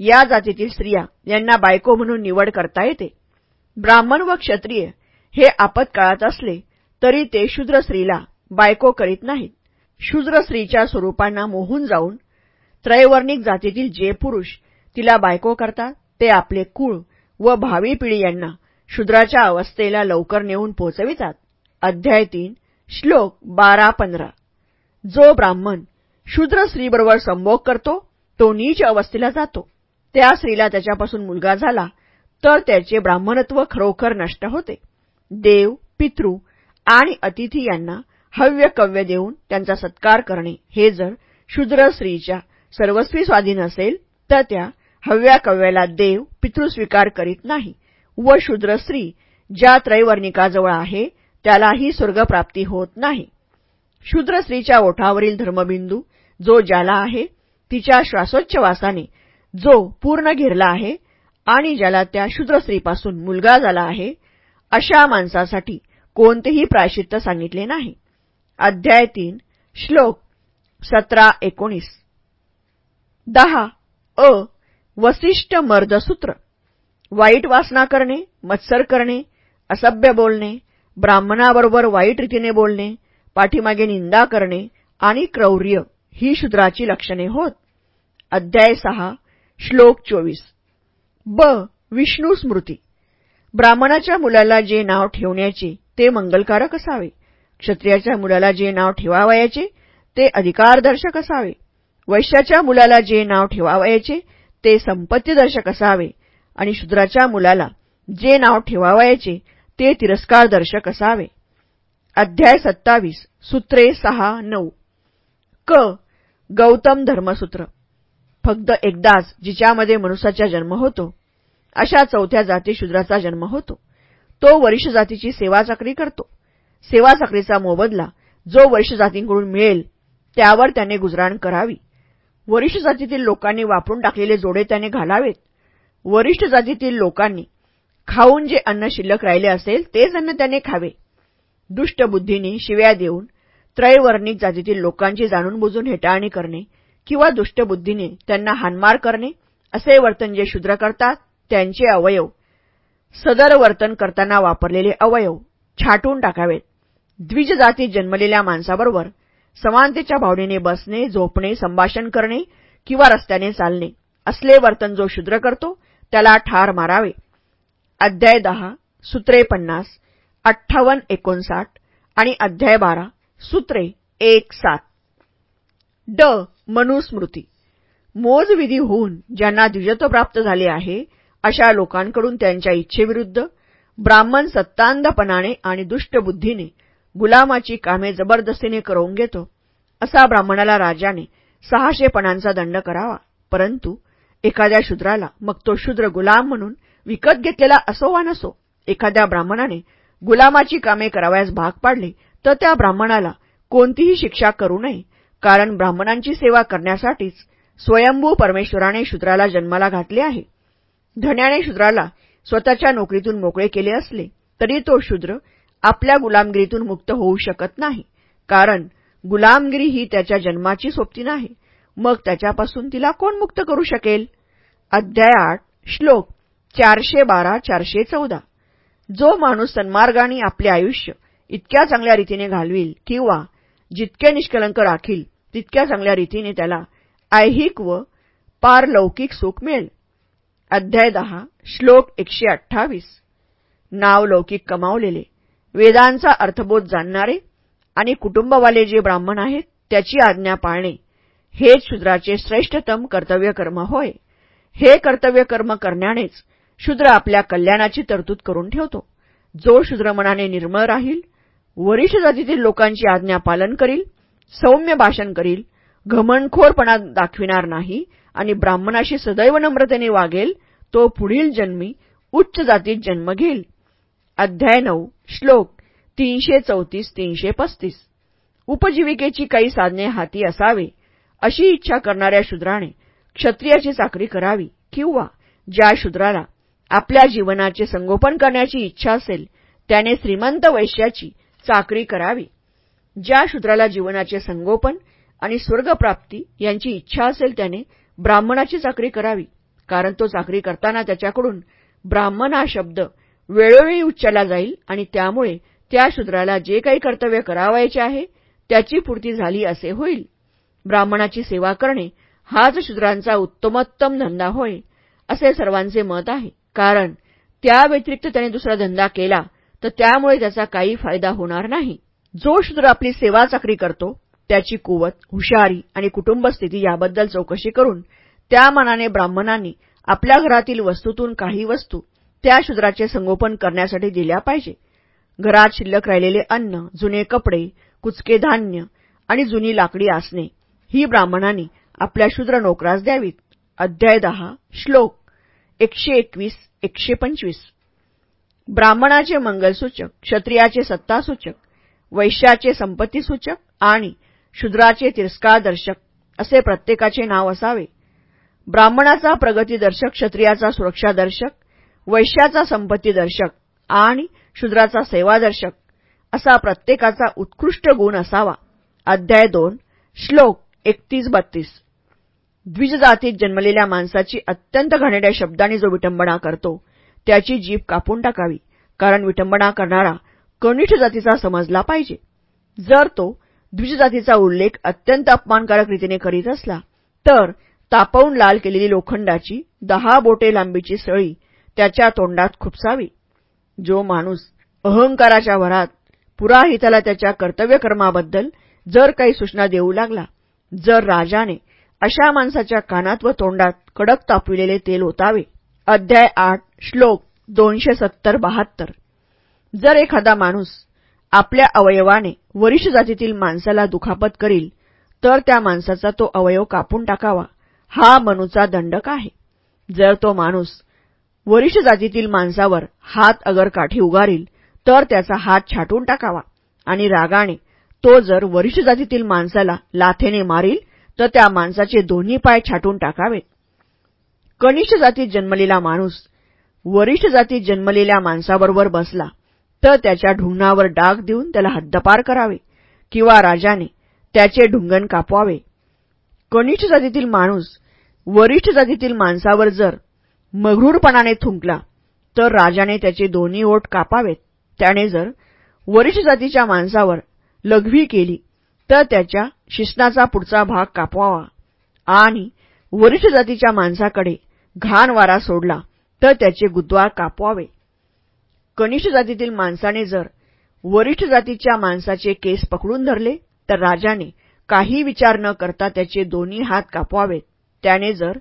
या जातीतील स्त्रिया यांना बायको म्हणून निवड करता येते. ब्राह्मण व क्षत्रिय हे आपत्काळात असले तरी ते शूद्र स्त्रीला बायको करीत नाहीत. शूद्र स्त्रीच्या स्वरूपांना मोहून जाऊन त्रैवर्णिक जातीतील जे पुरुष तिला बायको करतात ते आपले कुळ व भावी पिढी यांना शूद्राच्या अवस्थेला लवकर नेऊन पोचवितात. अध्याय तीन श्लोक बारा पंधरा. जो ब्राह्मण शूद्र स्त्रीबरोबर संभोग करतो तो नीच अवस्थेला जातो. त्या स्त्रीला त्याच्यापासून मुलगा झाला तर त्याचे ब्राह्मणत्व खरोखर नष्ट होते. देव पितृ आणि अतिथी यांना हव्य कव्य देऊन त्यांचा सत्कार करणे हे जर शूद्र स्त्रीच्या सर्वस्वी स्वाधीन असेल तर त्या हव्या कव्याला देव पितृस्वीकार करीत नाही. व शूद्र स्त्री ज्या त्रैवर्णिकाजवळ आहे त्यालाही स्वर्गप्राप्ती होत नाही. शूद्र स्त्रीच्या ओठावरील धर्मबिंदू जो ज्याला आहे तिच्या श्वासोच्छवासाने जो पूर्ण घेरला आहे आणि ज्याला त्या शूद्र स्त्रीपासून मुलगा झाला आहे अशा माणसासाठी कोणतेही प्रायश्चित्त सांगितले नाही. अध्याय तीन श्लोक सतरा एकोणीस. दहा अ वसिष्ठ मर्दसूत्र. वाईट वासना करणे मत्सर करणे असभ्य बोलणे ब्राह्मणाबरोबर वाईट रीतीने बोलणे पाठीमागे निंदा करणे आणि क्रौर्य ही शूद्राची लक्षणे होत. अध्याय सहा श्लोक चोवीस. ब. विष्णू स्मृती. ब्राह्मणाच्या मुलाला जे नाव ठेवण्याचे ते मंगलकारक असावे. क्षत्रियाच्या मुलाला जे नाव ठेवावयाचे ते अधिकारदर्शक असावे. वैश्याच्या मुलाला जे नाव ठेवावयाचे ते संपत्तीदर्शक असावे आणि शूद्राच्या मुलाला जे नाव ठेवावयाचे ते तिरस्कारदर्शक असावे. अध्याय सत्तावीस सूत्रे सहा नऊ. क. गौतम धर्मसूत्र. फक्त एकदाच जिच्यामध्ये मनुष्याचा जन्म होतो अशा चौथ्या जाती शूद्राचा जन्म होतो. तो वरिष्ठ जातीची सेवा चाकरी करतो. सेवा चाकरीचा मोबदला जो वरिष्ठ जातींकडून मिळेल त्यावर त्याने गुजराण करावी. वरिष्ठ जातीतील लोकांनी वापरून टाकलेले जोडे त्याने घालावेत. वरिष्ठ जातीतील लोकांनी खाऊन जे अन्न शिल्लक राहिले असेल तेच अन्न त्याने खावे. दुष्ट बुद्धीने शिव्या देऊन त्रयवर्णिक जातीतील लोकांची जाणून बुजून हेटाळणी करणे किंवा दुष्टबुद्धीने त्यांना हानमार करणे असे वर्तन जे शूद्र करतात त्यांचे अवयव सदर वर्तन करताना वापरलेले अवयव छाटून टाकावेत. द्विजजातीत जन्मलेल्या माणसाबरोबर समानतेच्या भावनेने बसणे झोपणे संभाषण करणे किंवा रस्त्याने चालणे असले वर्तन जो शूद्र करतो त्याला ठार मारावे. अध्याय दहा सूत्रे पन्नास अठ्ठावन्न एकोणसाठ आणि अध्याय बारा सूत्रे एक सात. ड. मनुस्मृती. मोजविधी होऊन ज्यांना द्विजत्व प्राप्त झाले आहे अशा लोकांकडून त्यांच्या इच्छेविरुद्ध ब्राह्मण सत्तांधपणाने आणि दुष्टबुद्धीने गुलामाची कामे जबरदस्तीने करून घेतो असा ब्राह्मणाला राजाने सहाशे पणांचा दंड करावा. परंतु एखाद्या शूद्राला मग तो शूद्र गुलाम म्हणून विकत घेतलेला असो वा नसो एखाद्या ब्राह्मणाने गुलामाची कामे करावयास भाग पाडले तर त्या ब्राह्मणाला कोणतीही शिक्षा करू नये कारण ब्राह्मणांची सेवा करण्यासाठीच स्वयंभू परमेश्वराने शूद्राला जन्माला घातले आहे. धन्याने शूद्राला स्वतःच्या नोकरीतून मोकळे केले असले तरी तो शूद्र आपल्या गुलामगिरीतून मुक्त होऊ शकत नाही. कारण गुलामगिरी ही त्याच्या जन्माची सोबती नाही. मग त्याच्यापासून तिला कोण मुक्त करू शकेल? अध्याय आठ श्लोक चारशे बारा चारशे चौदा. जो माणूस सन्मार्गाने आपले आयुष्य इतक्या चांगल्या रीतीने घालविल किंवा जितके निष्कलंक राखील तितक्या चांगल्या रीतीने त्याला ऐहिक व पारलौकिक सुख मिळेल. अध्याय दहा श्लोक एकशे अठ्ठावीस. नाव लौकिक कमावलेले. वेदांचा अर्थबोध जाणणारे आणि कुटुंबवाले जे ब्राह्मण आहेत त्याची आज्ञा पाळणे हेच शूद्राचे श्रेष्ठतम कर्तव्यकर्म होय. हे कर्तव्यकर्म करण्यानेच शूद्र आपल्या कल्याणाची तरतूद करून ठेवतो. जो शूद्र मनाने निर्मळ राहील वरिष्ठ जातीतील लोकांची आज्ञा पालन करील सौम्य भाषण करील घमणखोरपणा दाखविणार नाही आणि ब्राह्मणाशी सदैव नम्रतेने वागेल तो पुढील जन्मी उच्च जातीत जन्म घेईल. अध्याय नऊ. श्लोक तीनशे चौतीस तीनशे पस्तीस. उपजीविकेची काही साधने हाती असावे अशी इच्छा करणाऱ्या शूद्राने क्षत्रियाची चाकरी करावी किंवा ज्या शूद्राला आपल्या जीवनाचे संगोपन करण्याची इच्छा असेल त्याने श्रीमंत वैश्याची चाकरी करावी. ज्या शूद्राला जीवनाचे संगोपन आणि स्वर्गप्राप्ती यांची इच्छा असेल त्याने ब्राह्मणाची चाकरी करावी. कारण तो चाकरी करताना त्याच्याकडून ब्राह्मण हा शब्द वेळोवेळी उच्चारला जाईल आणि त्यामुळे त्या शूद्राला जे काही कर्तव्य करावायचे आहे त्याची पूर्ती झाली असे होईल. ब्राह्मणाची सेवा करणे हाच शूद्रांचा उत्तमोत्तम धंदा होय असे सर्वांचे मत आहे. कारण त्या व्यतिरिक्त त्याने दुसरा धंदा केला तर त्यामुळे त्याचा काही फायदा होणार नाही. जो शूद्र आपली सेवा चाकरी करतो त्याची कुवत हुशारी आणि कुटुंबस्थिती याबद्दल चौकशी करून त्या मनाने ब्राह्मणांनी आपल्या घरातील वस्तूतून काही वस्तू त्या शूद्राचे संगोपन करण्यासाठी दिल्या पाहिजे. घरात शिल्लक राहिलेले अन्न जुने कपडे कुचके धान्य आणि जुनी लाकडी आसने ही ब्राह्मणांनी आपल्या शूद्र नोकरास द्यावीत. अध्याय दहा श्लोक एकशे एकवीस एकशे पंचवीस. ब्राह्मणाचे मंगलसूचक क्षत्रियाचे सत्तासूचक वैश्याचे संपत्तीसूचक आणि शूद्राचे तिरस्कारदर्शक असे प्रत्येकाचे नाव असावे. ब्राह्मणाचा प्रगतीदर्शक क्षत्रियाचा सुरक्षादर्शक वैश्याचा संपत्तीदर्शक आणि शूद्राचा सेवादर्शक असा प्रत्येकाचा उत्कृष्ट गुण असावा. अध्याय दोन श्लोक एकतीस बत्तीस. द्विजजातीत जन्मलेल्या माणसाची अत्यंत घाणेड्या शब्दांनी जो विटंबना करतो त्याची जीभ कापून टाकावी कारण विटंबना करणारा कनिष्ठ जातीचा समजला पाहिजे. जर तो द्विजजातीचा उल्लेख अत्यंत अपमानकारक रीतीने करीत असला तर तापवून लाल केलेली लोखंडाची दहा बोटे लांबीची सळी त्याच्या तोंडात खुपसावी. जो माणूस अहंकाराच्या भरात पुराहिताला त्याच्या कर्तव्यकर्माबद्दल जर काही सूचना देऊ लागला जर राजाने अशा माणसाच्या कानात व तोंडात कडक तापविलेले तेल ओतावे. अध्याय आठ श्लोक दोनशे सत्तर बहात्तर. जर एखादा माणूस आपल्या अवयवाने वरिष्ठ जातीतील माणसाला दुखापत करील तर त्या माणसाचा तो अवयव कापून टाकावा. हा मनूचा दंडक आहे. जर तो माणूस वरिष्ठ जातीतील माणसावर हात अगर काठी उगारील तर त्याचा हात छाटून टाकावा. आणि रागाने तो जर वरिष्ठ जातीतील माणसाला लाथेने मारील तर त्या माणसाचे दोन्ही पाय छाटून टाकावेत कनिष्ठ जातीत जन्मलेला माणूस वरिष्ठ जातीत जन्मलेल्या माणसाबरोबर बसला तर त्याच्या ढुंगणावर डाग देऊन त्याला हद्दपार करावे किंवा राजाने त्याचे ढुंगण कापवावे. कनिष्ठ जातीतील माणूस वरिष्ठ जातीतील माणसावर जर मघरूरपणाने थुंकला तर राजाने त्याचे दोन्ही ओठ कापावेत. त्याने जर वरिष्ठ जातीच्या माणसावर लघवी केली तर त्याच्या शिस्नाचा पुढचा भाग कापवावा. आणि वरिष्ठ जातीच्या माणसाकडे घाण वारा सोडला तर त्याचे गुद्वार कापवावे. कनिष्ठ जातीतील माणसाने जर वरिष्ठ जातीच्या माणसाचे केस पकडून धरले तर राजाने काही विचार न करता त्याचे दोन्ही हात कापवावेत. त्याने जर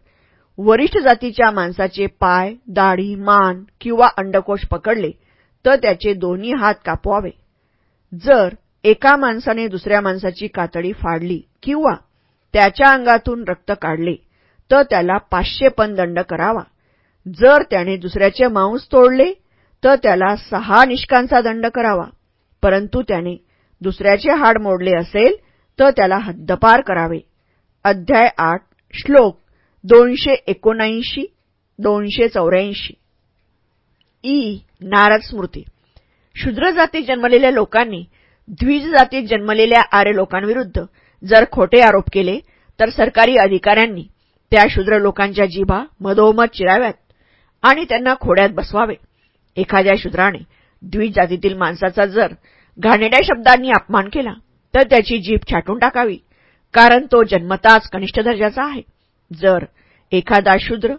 वरिष्ठ जातीच्या माणसाचे पाय दाढी मान किंवा अंडकोश पकडले तर त्याचे दोन्ही हात कापवावे. जर एका माणसाने दुसऱ्या माणसाची कातडी फाडली किंवा त्याच्या अंगातून रक्त काढले तर त्याला पाचशे पण दंड करावा. जर त्याने दुसऱ्याचे मांस तोडले तर त्याला सहा निष्कांचा दंड करावा. परंतु त्याने दुसऱ्याचे हाड मोडले असेल तर त्याला हद्दपार करावे. अध्याय आठ श्लोक दोनशे एकोणऐंशी दोनशे चौऱ्याऐंशी. ई. नारद स्मृती. शूद्र जातीत जन्मलेल्या लोकांनी द्विज जातीत जन्मलेल्या आर्य लोकांविरुद्ध जर खोटे आरोप केले तर सरकारी अधिकाऱ्यांनी त्या शूद्र लोकांच्या जिभा मधोमध चिराव्यात आणि त्यांना खोड्यात बसवावे. एखाद्या शूद्राने द्विज जातीतील माणसाचा जर घाणेड्या शब्दांनी अपमान केला तर त्याची जीभ छाटून टाकावी कारण तो जन्मताच कनिष्ठ दर्जाचा आहे. जर एखादा शूद्र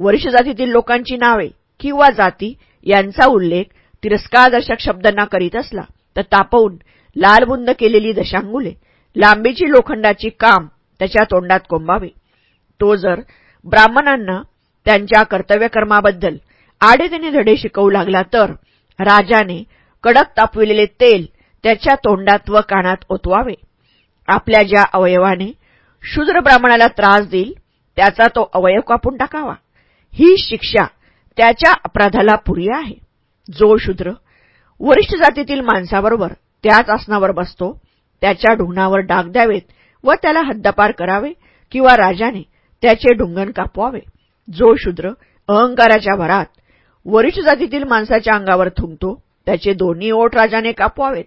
वरिष्ठ जातीतील लोकांची नावे किंवा जाती यांचा उल्लेख तिरस्कारदर्शक शब्दांना करीत असला तर तापवून लालबुंद केलेली दशांगुले लांबीची लोखंडाची काम त्याच्या तोंडात कोंबावे. तो जर ब्राह्मणांना त्यांच्या कर्तव्यकर्माबद्दल आडेतेने धडे शिकवू लागला तर राजाने कडक तापविलेले तेल त्याच्या तोंडात व कानात ओतवावे. आपल्या ज्या अवयवाने शूद्र ब्राह्मणाला त्रास देईल त्याचा तो अवयव कापून टाकावा. ही शिक्षा त्याच्या अपराधाला पुरी आहे. जो शूद्र वरिष्ठ जातीतील माणसाबरोबर त्याच आसनावर बसतो त्याच्या ढुंगणावर डाग द्यावेत व त्याला हद्दपार करावे किंवा राजाने त्याचे ढुंगण कापवावे. जो शूद्र अहंकाराच्या भरात वरिष्ठ जातीतील माणसाच्या अंगावर थुंकतो त्याचे दोन्ही ओठ राजाने कापवावेत.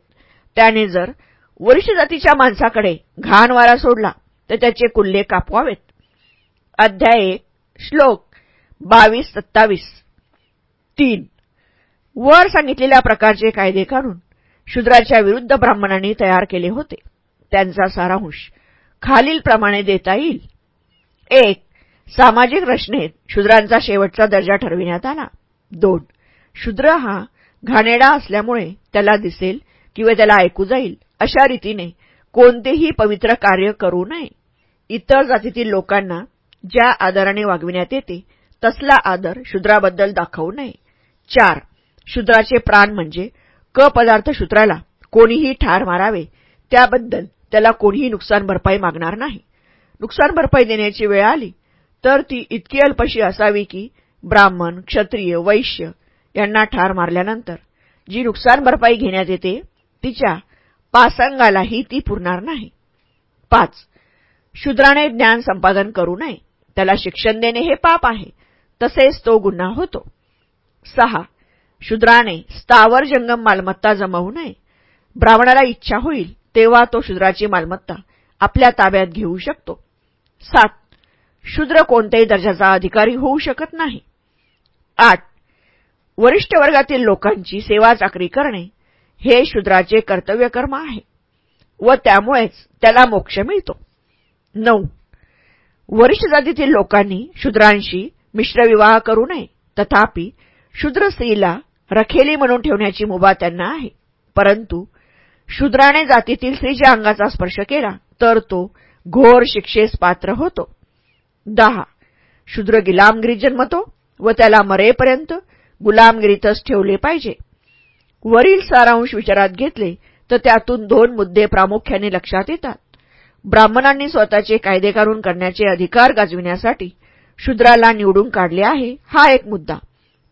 त्याने जर वरिष्ठ जातीच्या माणसाकडे घाण वारा सोडला तर त्याचे कुल्ले कापवावेत. अध्याय श्लोक बावीस सत्तावीस. तीन. वर सांगितलेल्या प्रकारचे कायदे काढून शूद्राच्या विरुद्ध ब्राह्मणांनी तयार केले होते. त्यांचा सारांश खालीलप्रमाणे देता येईल. एक. सामाजिक रचनेत शूद्रांचा शेवटचा दर्जा ठरविण्यात आला. दोन. शूद्र हा घाणेडा असल्यामुळे त्याला दिसेल किंवा त्याला ऐकू जाईल अशा रीतीने कोणतेही पवित्र कार्य करू नये. इतर जातीतील लोकांना ज्या आदराने वागविण्यात येते तसला आदर शूद्राबद्दल दाखवू नये. चार शूद्राचे प्राण म्हणजे क पदार्थ शूद्राला कोणीही ठार मारावे त्याबद्दल त्याला कोणीही नुकसान भरपाई मागणार नाही. नुकसान भरपाई देण्याची वेळ आली तर ती इतकी अल्पशी असावी की ब्राह्मण क्षत्रिय वैश्य यांना ठार मारल्यानंतर जी नुकसान भरपाई घेण्यात येते तिच्या पासंगालाही ती पुरणार नाही. पाच शूद्राने ज्ञान संपादन करू नये. त्याला शिक्षण देणे हे पाप आहे. तसेच तो गुन्हा होतो. सहा. शूद्राने स्थावर जंगम मालमत्ता जमवू नये. ब्राह्मणाला इच्छा होईल तेव्हा तो शूद्राची मालमत्ता आपल्या ताब्यात घेऊ शकतो. सात. शूद्र कोणत्याही दर्जाचा अधिकारी होऊ शकत नाही. आठ. वरिष्ठ वर्गातील लोकांची सेवा चाकरी करणे हे शूद्राचे कर्तव्यकर्म आहे व त्यामुळेच त्याला मोक्ष मिळतो. नऊ. वरिष्ठ जातीतील लोकांनी शूद्रांशी मिश्रविवाह करू नये. तथापि शूद्र स्त्रीला रखेली म्हणून ठेवण्याची मुभा त्यांना आहे. परंतु शूद्राने जातीतील स्त्रीच्या अंगाचा स्पर्श केला तर तो घोर शिक्षेस पात्र होतो. दहा. शूद्र गिलामगिरीत जन्मतो व त्याला मरेपर्यंत गुलामगिरीतच ठेवले पाहिजे. वरील सारांश विचारात घेतले तर त्यातून दोन मुद्दे प्रामुख्याने लक्षात येतात. ब्राह्मणांनी स्वतःचे कायदे काढून करण्याचे अधिकार गाजविण्यासाठी शूद्राला निवडून काढले आहे हा एक मुद्दा.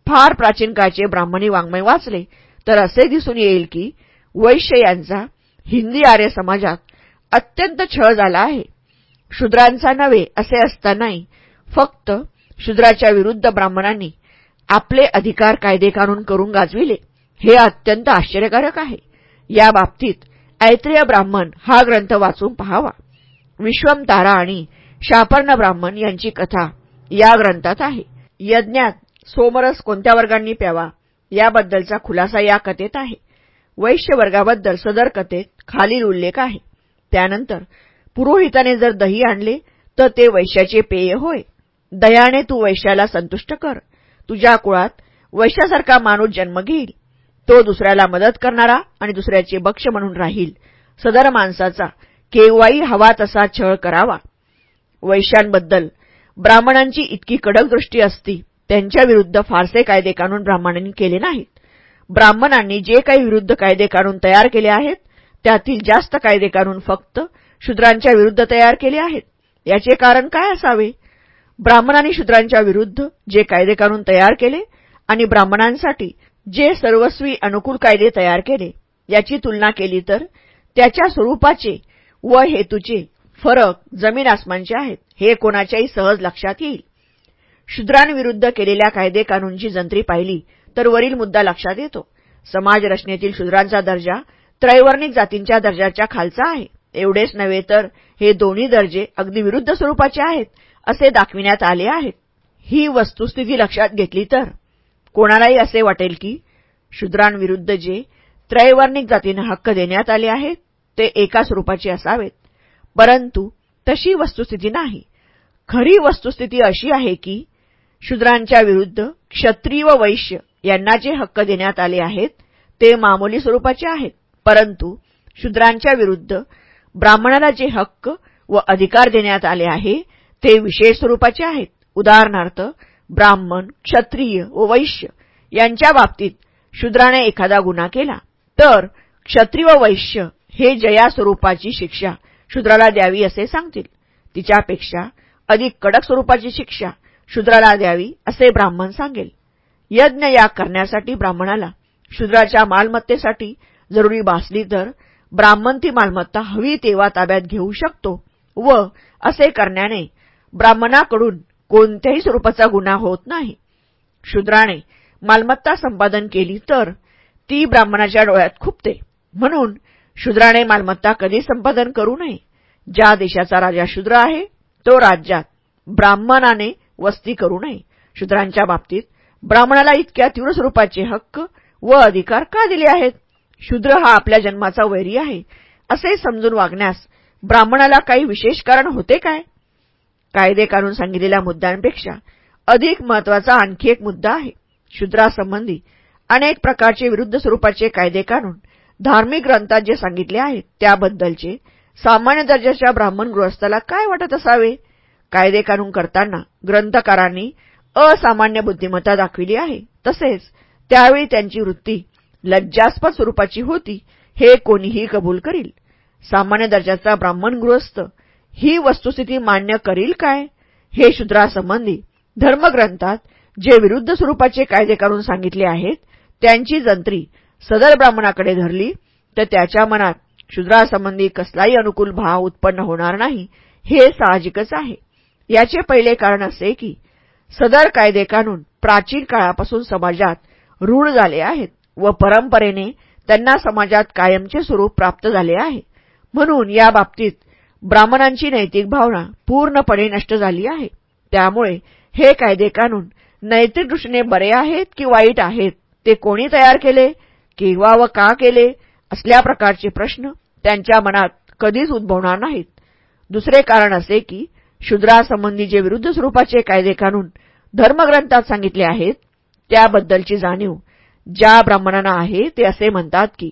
फार प्राचीन काळचे ब्राह्मणी वाङ्मय वाचले तर असे दिसून येईल की वैश्य यांचा हिंदी आर्य समाजात अत्यंत छळ झाला आहे. शूद्रांचा नव्हे असे असतानाही फक्त शूद्राच्या विरुद्ध ब्राह्मणांनी आपले अधिकार कायदे काढून करून गाजविले हे अत्यंत आश्चर्यकारक आहे. या बाबतीत ऐत्रेय ब्राह्मण हा ग्रंथ वाचून पहावा. विश्वमतारा आणि शापर्ण ब्राह्मण यांची कथा या ग्रंथात आहे. यज्ञात सोमरस कोणत्या वर्गांनी प्यावा याबद्दलचा खुलासा या कथेत आहे. वैश्य वर्गाबद्दल सदर कथेत खालील उल्लेख आहे. त्यानंतर पुरोहिताने जर दही आणले तर ते वैश्याचे पेय होय. दयाने तू वैश्याला संतुष्ट कर. तुझ्या कुळात वैश्यासारखा माणूस जन्म घेईल. तो दुसऱ्याला मदत करणारा आणि दुसऱ्याचे बक्ष म्हणून राहील. सदर माणसाचा केव्हाही हवा तसा छळ करावा. वैश्यांबद्दल ब्राह्मणांची इतकी कडक दृष्टी असती त्यांच्याविरुद्ध फारसे कायदे काढून ब्राह्मणांनी केले नाहीत. ब्राह्मणांनी जे काही विरुद्ध कायदे काढून तयार केले आहेत त्यातील जास्त कायदे काढून फक्त शूद्रांच्या विरुद्ध तयार केले आहेत. याचे कारण काय असावे? ब्राह्मणांनी शूद्रांच्या विरुद्ध जे कायदे काढून तयार केले आणि ब्राह्मणांसाठी जे सर्वस्वी अनुकूल कायदे तयार केले याची तुलना केली तर त्याच्या स्वरूपाचे व हेतूचे फरक जमीन आसमानचे आहेत. हे कोणाच्याही सहज लक्षात येईल. शूद्रांविरुद्ध केलेल्या कायदे कानूनची जंत्री पाहिली तर वरील मुद्दा लक्षात येतो. समाज रचनेतील शूद्रांचा दर्जा त्रैवर्णिक जातींच्या दर्जाच्या खालचा आहे. एवढेच नव्हे तर हे दोन्ही दर्जे अगदी विरुद्ध स्वरूपाचे आहेत असे दाखविण्यात आले आहे. ही वस्तुस्थिती लक्षात घेतली तर कोणालाही असे वाटेल की शूद्रांविरुद्ध जे त्रैवर्णिक जातींना हक्क देण्यात आले आहेत ते एका स्वरूपाचे असावेत. परंतु तशी वस्तुस्थिती नाही. खरी वस्तुस्थिती अशी आहे की शूद्रांच्या विरुद्ध क्षत्रिय व वैश्य यांना जे हक्क देण्यात आले आहेत ते मामूली स्वरूपाचे आहेत. परंतु शूद्रांच्या विरुद्ध ब्राह्मणाला जे हक्क व अधिकार देण्यात आले आहे ते विशेष स्वरूपाचे आहेत. उदाहरणार्थ ब्राह्मण क्षत्रिय व वैश्य यांच्या बाबतीत शूद्राने एखादा गुन्हा केला तर क्षत्रिय व वैश्य हे जया स्वरूपाची शिक्षा शूद्राला द्यावी असे सांगतील. तिच्यापेक्षा अधिक कडक स्वरूपाची शिक्षा शूद्राला द्यावी असे ब्राह्मण सांगेल. यज्ञ या करण्यासाठी ब्राह्मणाला शूद्राच्या मालमत्तेसाठी जरुरी भासली तर ब्राह्मण ती मालमत्ता हवी तेव्हा ताब्यात घेऊ शकतो व असे करण्याने ब्राह्मणाकडून कोणत्याही स्वरूपाचा गुन्हा होत नाही. शूद्राने मालमत्ता संपादन केली तर ती ब्राह्मणाच्या डोळ्यात खुपते. म्हणून शूद्राने मालमत्ता कधी संपादन करू नये? ज्या देशाचा राजा शूद्र आहे तो राज्यात ब्राह्मणाने वस्ती करू नये. शूद्रांच्या बाबतीत ब्राह्मणाला इतक्या तीव्र स्वरूपाचे हक्क व अधिकार का दिले आहेत? शूद्र हा आपल्या जन्माचा वैरी आहे असे समजून वागण्यास ब्राह्मणाला काही विशेष कारण होते काय? कायदे काढून सांगितलेल्या मुद्द्यांपेक्षा अधिक महत्त्वाचा आणखी एक मुद्दा आहे. शूद्रासंबंधी अनेक प्रकारचे विरुद्ध स्वरूपाचे कायदे काढून धार्मिक ग्रंथात जे सांगितले आहेत. त्याबद्दलचे सामान्य दर्जाच्या ब्राह्मण गृहस्थाला काय वाटत असावे? कायदे काढून करताना ग्रंथकारांनी असामान्य बुद्धिमत्ता दाखविली आहे. तसेच त्यावेळी त्यांची वृत्ती लज्जास्पद स्वरूपाची होती हे कोणीही कबूल करील. सामान्य दर्जाचा ब्राह्मण गृहस्थ ही वस्तुस्थिती मान्य करील काय? हे शूद्रासंबंधी धर्मग्रंथात जे विरुद्ध स्वरूपाचे कायदे काढून सांगितले आहेत त्यांची जंत्री सदर ब्राह्मणाकडे धरली तर त्याच्या मनात शूद्रासंबंधी कसलाही अनुकूल भाव उत्पन्न होणार नाही हे साहजिकच आहे. याचे पहिले कारण असे की सदर कायदे कानून प्राचीन काळापासून समाजात रूढ झाले आहेत व परंपरेने त्यांना समाजात कायमचे स्वरूप प्राप्त झाले आहे. म्हणून या बाबतीत ब्राह्मणांची नैतिक भावना पूर्णपणे नष्ट झाली आहे. त्यामुळे हे कायदे कानून नैतिक दृष्टीने बरे आहेत की वाईट आहेत ते कोणी तयार केले केव्हा व का केले असल्या प्रकारचे प्रश्न त्यांच्या मनात कधीच उद्भवणार नाहीत. दुसरे कारण असे की शूद्रासंबंधी जे विरुद्ध स्वरूपाचे कायदे कानून धर्मग्रंथात सांगितले आहेत त्याबद्दलची जाणीव ज्या ब्राह्मणांना आहे ते असे म्हणतात की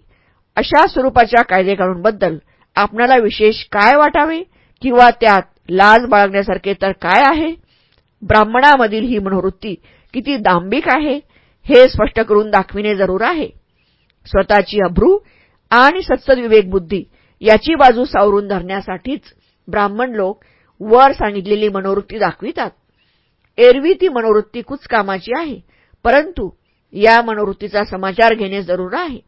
अशा स्वरूपाच्या कायदे कानूनबद्दल आपणाला विशेष काय वाटावे? किंवा त्यात लाज बाळगण्यासारखे तर काय आहे? ब्राह्मणामधील ही मनोवृत्ती किती दांभिक आहे हे स्पष्ट करून दाखविणे जरूर आहे. स्वतःची अभ्रू आणि सत्सद बुद्धी याची बाजू सावरून धरण्यासाठीच ब्राह्मण लोक वर सांगितलेली मनोवृत्ती दाखवितात. एरवी ती मनोवृत्ती कुचकामाची आहे परंतु या मनोवृत्तीचा समाचार घेणे जरूर आहे.